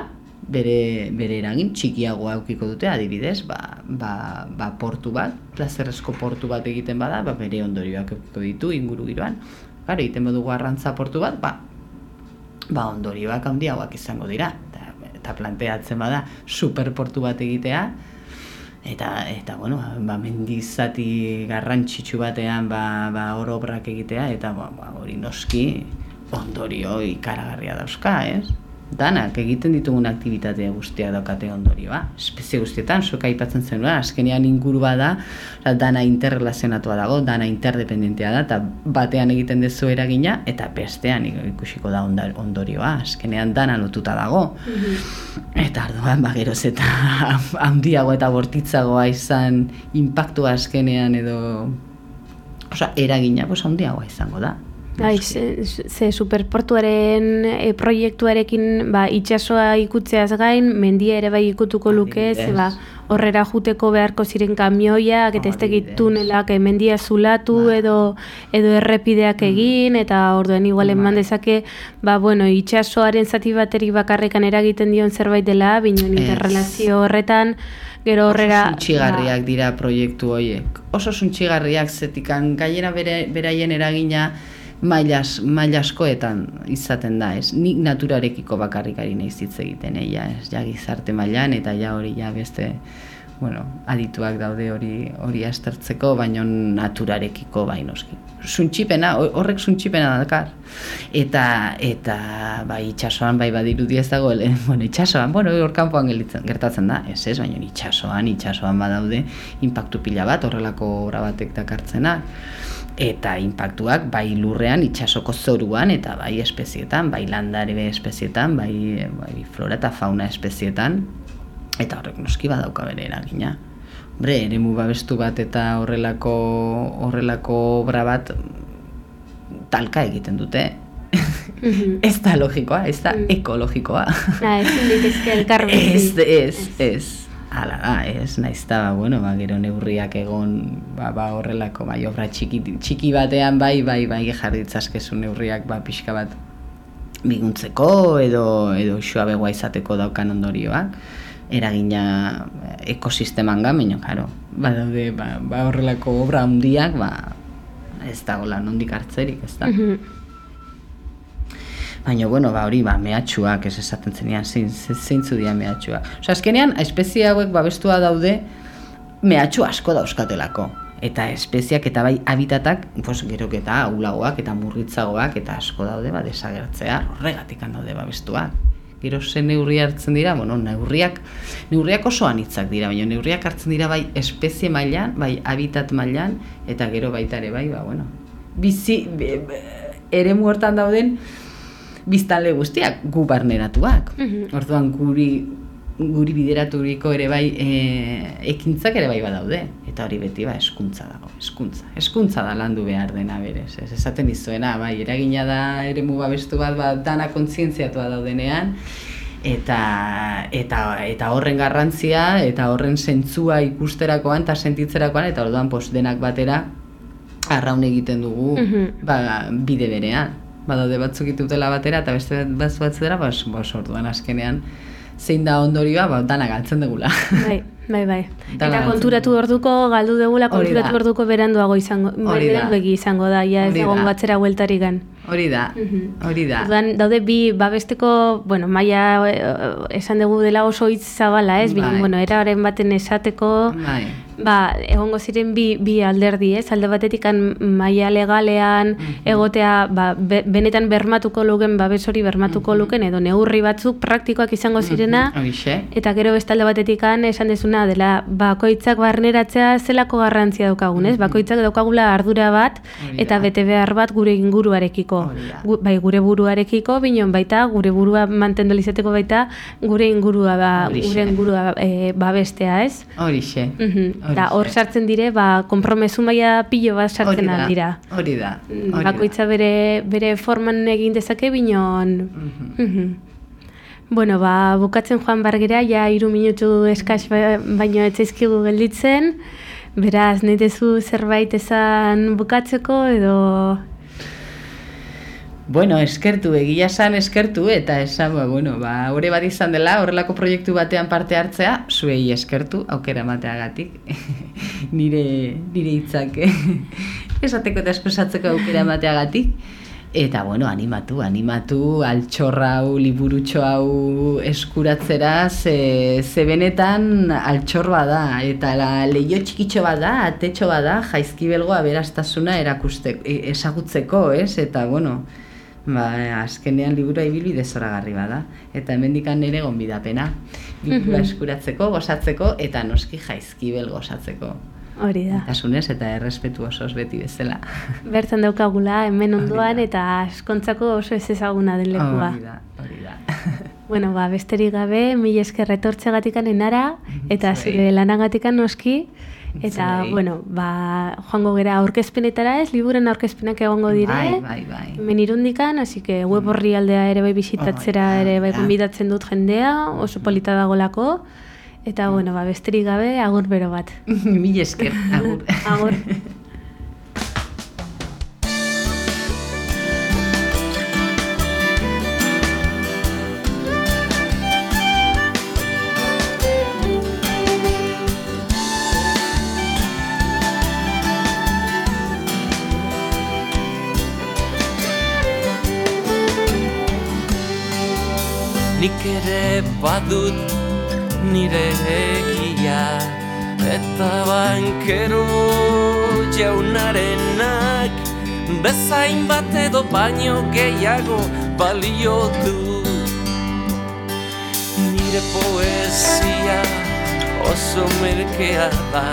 bere, bere eragin txikiagoa aukiko dute, adibidez, ba, ba, ba portu bat, plazerrezko portu bat egiten bada, ba, bere ondorioak aukiko ditu inguru giroan. Gara, egiten badugu arrantza portu bat, ba, ba ondorioak handiagoak izango dira. Eta, eta planteatzen bada superportu bat egitea, eta, eta bueno, ba, mendizati garrantzitsu batean ba, ba, orobrak egitea, eta ba, ba, hori noski ondorio ikaragarria dauzka, ez? Danak egiten ditugun aktibitatea guztia daukate ondorioa. Espezie guztietan, soka aipatzen zen, azkenean inguru bada, dana interrelazionatua dago, dana interdependentea da, eta batean egiten dezu eragina, eta bestean ikusiko da ondorioa, azkenean dana lotuta dago. Mhm. Eta arduan, ba, geroz eta handiago eta bortitzagoa izan impactua azkenean edo, oza, eragina, pues, handiagoa izango da. Bai, ze, ze superportuaren e, proiektuarekin ba, itxasoa ikutzeaz gain, mendia ere bai ikutuko luke, ze ba, horrera juteko beharko ziren kamioiak, eta ez tegit tunelak e, mendia zulatu ba. edo edo errepideak mm. egin, eta orduen igual eman bai. dezake, ba, bueno, itxasoaren zati baterik bakarrekan eragiten dion zerbait dela, binen interrelazio horretan, gero horrera... Oso zuntxigarriak ba. dira proiektu horiek. Oso zuntxigarriak zetikan gainera beraien eragina, mailas, mailaskoetan izaten da, ez? Nik naturarekiko bakarrik ari nahi hitz egiten, eh? ja, ez? Ja, gizarte mailan eta ja hori ja beste, bueno, adituak daude hori hori astertzeko, baino naturarekiko bai noski. Suntxipena, horrek suntxipena dakar. Eta, eta, bai, itxasoan, bai, badirudi ez dago, bueno, itxasoan, bueno, hor kanpoan gertatzen da, ez ez, baina itxasoan, itxasoan badaude, impactu pila bat, horrelako obra batek dakartzenak eta inpaktuak bai lurrean itsasoko zoruan eta bai espezietan, bai landare espezietan, bai, bai flora eta fauna espezietan eta horrek noski badauka bere eragina. Hombre, eremu babestu bat eta horrelako horrelako obra bat talka egiten dute. Mhm. ez da logikoa, ez da mhm. ekologikoa. Na, ah, ez Ez, ez, ez. Hala da, ez naiz ba, bueno, ba, gero neurriak egon, ba, ba horrelako, bai, obra txiki, txiki batean, bai, bai, bai, jarritzazkezu neurriak, ba, pixka bat biguntzeko, edo, edo xua begoa izateko daukan ondorioak, eragina ekosisteman gamen, karo, ba, daude, ba, ba, horrelako obra handiak, ba, ez dago lan ondik hartzerik, ez da. Mhm. Baina, bueno, ba, hori, ba, mehatxuak, ez esaten zenean, zein, zeintzu dira mehatxuak. Osa, azkenean, espezie hauek babestua daude, mehatxu asko dauzkatelako. Eta espeziak eta bai habitatak, pues, gero eta aulagoak eta murritzagoak eta asko daude, ba, desagertzea, horregatik daude babestuak. Gero zen neurri hartzen dira, bueno, neurriak, neurriak oso anitzak dira, baina neurriak hartzen dira bai espezie mailan, bai habitat mailan, eta gero baita ere bai, ba, bueno, bizi, ere muertan dauden, biztanle guztiak gu barneratuak. Mhm. Orduan guri guri bideraturiko ere bai e, ekintzak ere bai badaude eta hori beti ba eskuntza dago eskuntza eskuntza da landu behar dena berez ez esaten dizuena bai eragina da eremu babestu bat ba dana kontzientziatua daudenean eta eta eta horren garrantzia eta horren sentzua ikusterakoan eta sentitzerakoan eta orduan pos denak batera arraun egiten dugu mhm. ba, bide berean badaude batzuk itutela batera eta beste batzu batzera, bas, bas orduan azkenean zein da ondorioa, ba, dana galtzen dugula. Bai, bai, bai. eta konturatu orduko, galdu dugula, konturatu orduko beranduago izango, da. izango da, ja ez egon batzera hueltari gan. Hori da, hori da. Orduan, daude bi babesteko, bueno, maia eh, esan dugu dela oso hitz zabala, ez? Bai. bueno, era horren baten esateko, bai ba, egongo ziren bi, bi alderdi, ez? Alde batetik maila legalean mhm. egotea, ba, benetan bermatuko luken, babes hori bermatuko mhm. luken, edo neurri batzuk praktikoak izango zirena, eta gero beste alde batetik esan dezuna, dela, bakoitzak barneratzea zelako garrantzia daukagun, ez? Mhm. Bakoitzak daukagula ardura bat, eta bete behar bat gure inguruarekiko. Gu- bai gure buruarekiko, binon baita gure burua mantendu izateko baita gure ingurua ba, Horixe. gure ingurua e, babestea, ez? Horixe. Mhm. Da, hor sartzen dire, ba, konpromesu maila pilo bat sartzen Hori da, al dira. Hori da. Mm, hori da. Bakoitza bere, bere forman egin dezake binon. Mhm. Bueno, ba, bukatzen joan bargera, ja hiru minutu eskas ba- baino ez zaizkigu gelditzen. Beraz, nahi dezu zerbait esan bukatzeko edo... Bueno, eskertu, egia esan eskertu, eta esan, ba, bueno, ba, hori bat izan dela, horrelako proiektu batean parte hartzea, zuei eskertu, aukera emateagatik, nire, nire hitzak, eh? esateko eta espresatzeko aukera emateagatik, eta, bueno, animatu, animatu, altxorra hau, liburutxo hau eskuratzera, ze, ze benetan altxor bada, eta la, leio txikitxo bada, atetxo bada, jaizkibelgoa beraztasuna erakuste, e- ezagutzeko, ez? Eta, bueno, Ba, azkenean liburua ibilbide zoragarri bada. Eta hemendikan nire gonbidapena. Liburua eskuratzeko, gozatzeko, eta noski jaizkibel gozatzeko. Hori da. Tasunez eta errespetu osoz beti bezala. Bertan daukagula, hemen ondoan da. eta eskontzako oso ez ezaguna den lekua. Hori da, hori da. Bueno, ba, besterik gabe, mil esker etortzegatik enara, eta zure lanagatik noski. Eta, Zuei. bueno, ba, joango gera aurkezpenetara ez, liburen aurkezpenak egongo dire. Bai, bai, bai. Hemen irundikan, así que web horri aldea ere bai bisitatzera da, ere bai gonbidatzen dut jendea, oso polita dagolako. Eta, bueno, ba, besterik gabe, agur bero bat. Mil esker, agur. Agur. Nik ere badut nire egia. Eta bankero jaunarenak Bezain bat edo baino gehiago balio du. Nire poesia oso merkea da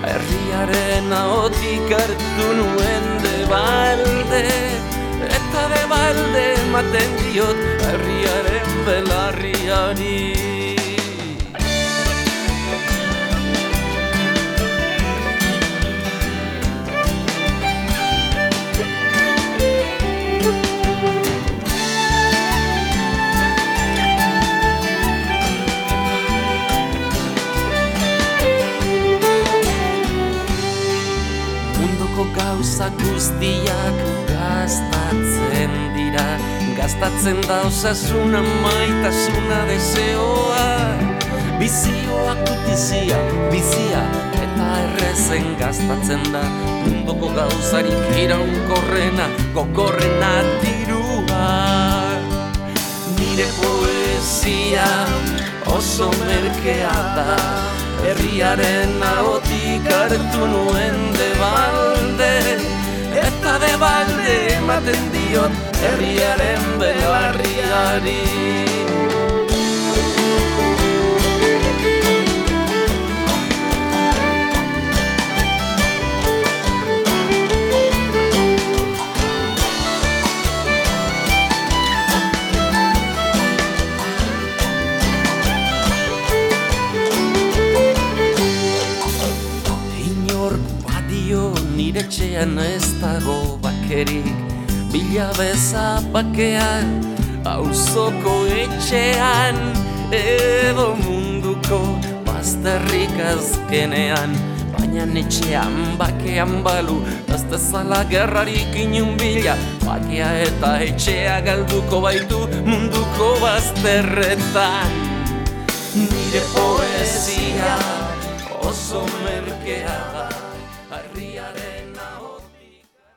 Herriaren ahotik hartu nuen de balde. Eta de balde ematen diot herriaren belarriari Gastatzen da osasuna maitasuna deseoa. Bizioa kutizia, bizia eta errezen gastatzen da. Munduko gauzarik iraunkorrena, gogorrena dirua. Nire poesia oso merkea da. Herriaren ahotik hartu nuen de balde ematen diot herriaren belarriari. Inork badio nire txean ez dago bakerik Bila beza bakean auzoko etxean Edo munduko bazterrik azkenean. Baina etxean bakean balu Ez dezala gerrarik inun bila. Bakea eta etxea galduko baitu munduko bazterretan. Nire poesia oso merkea da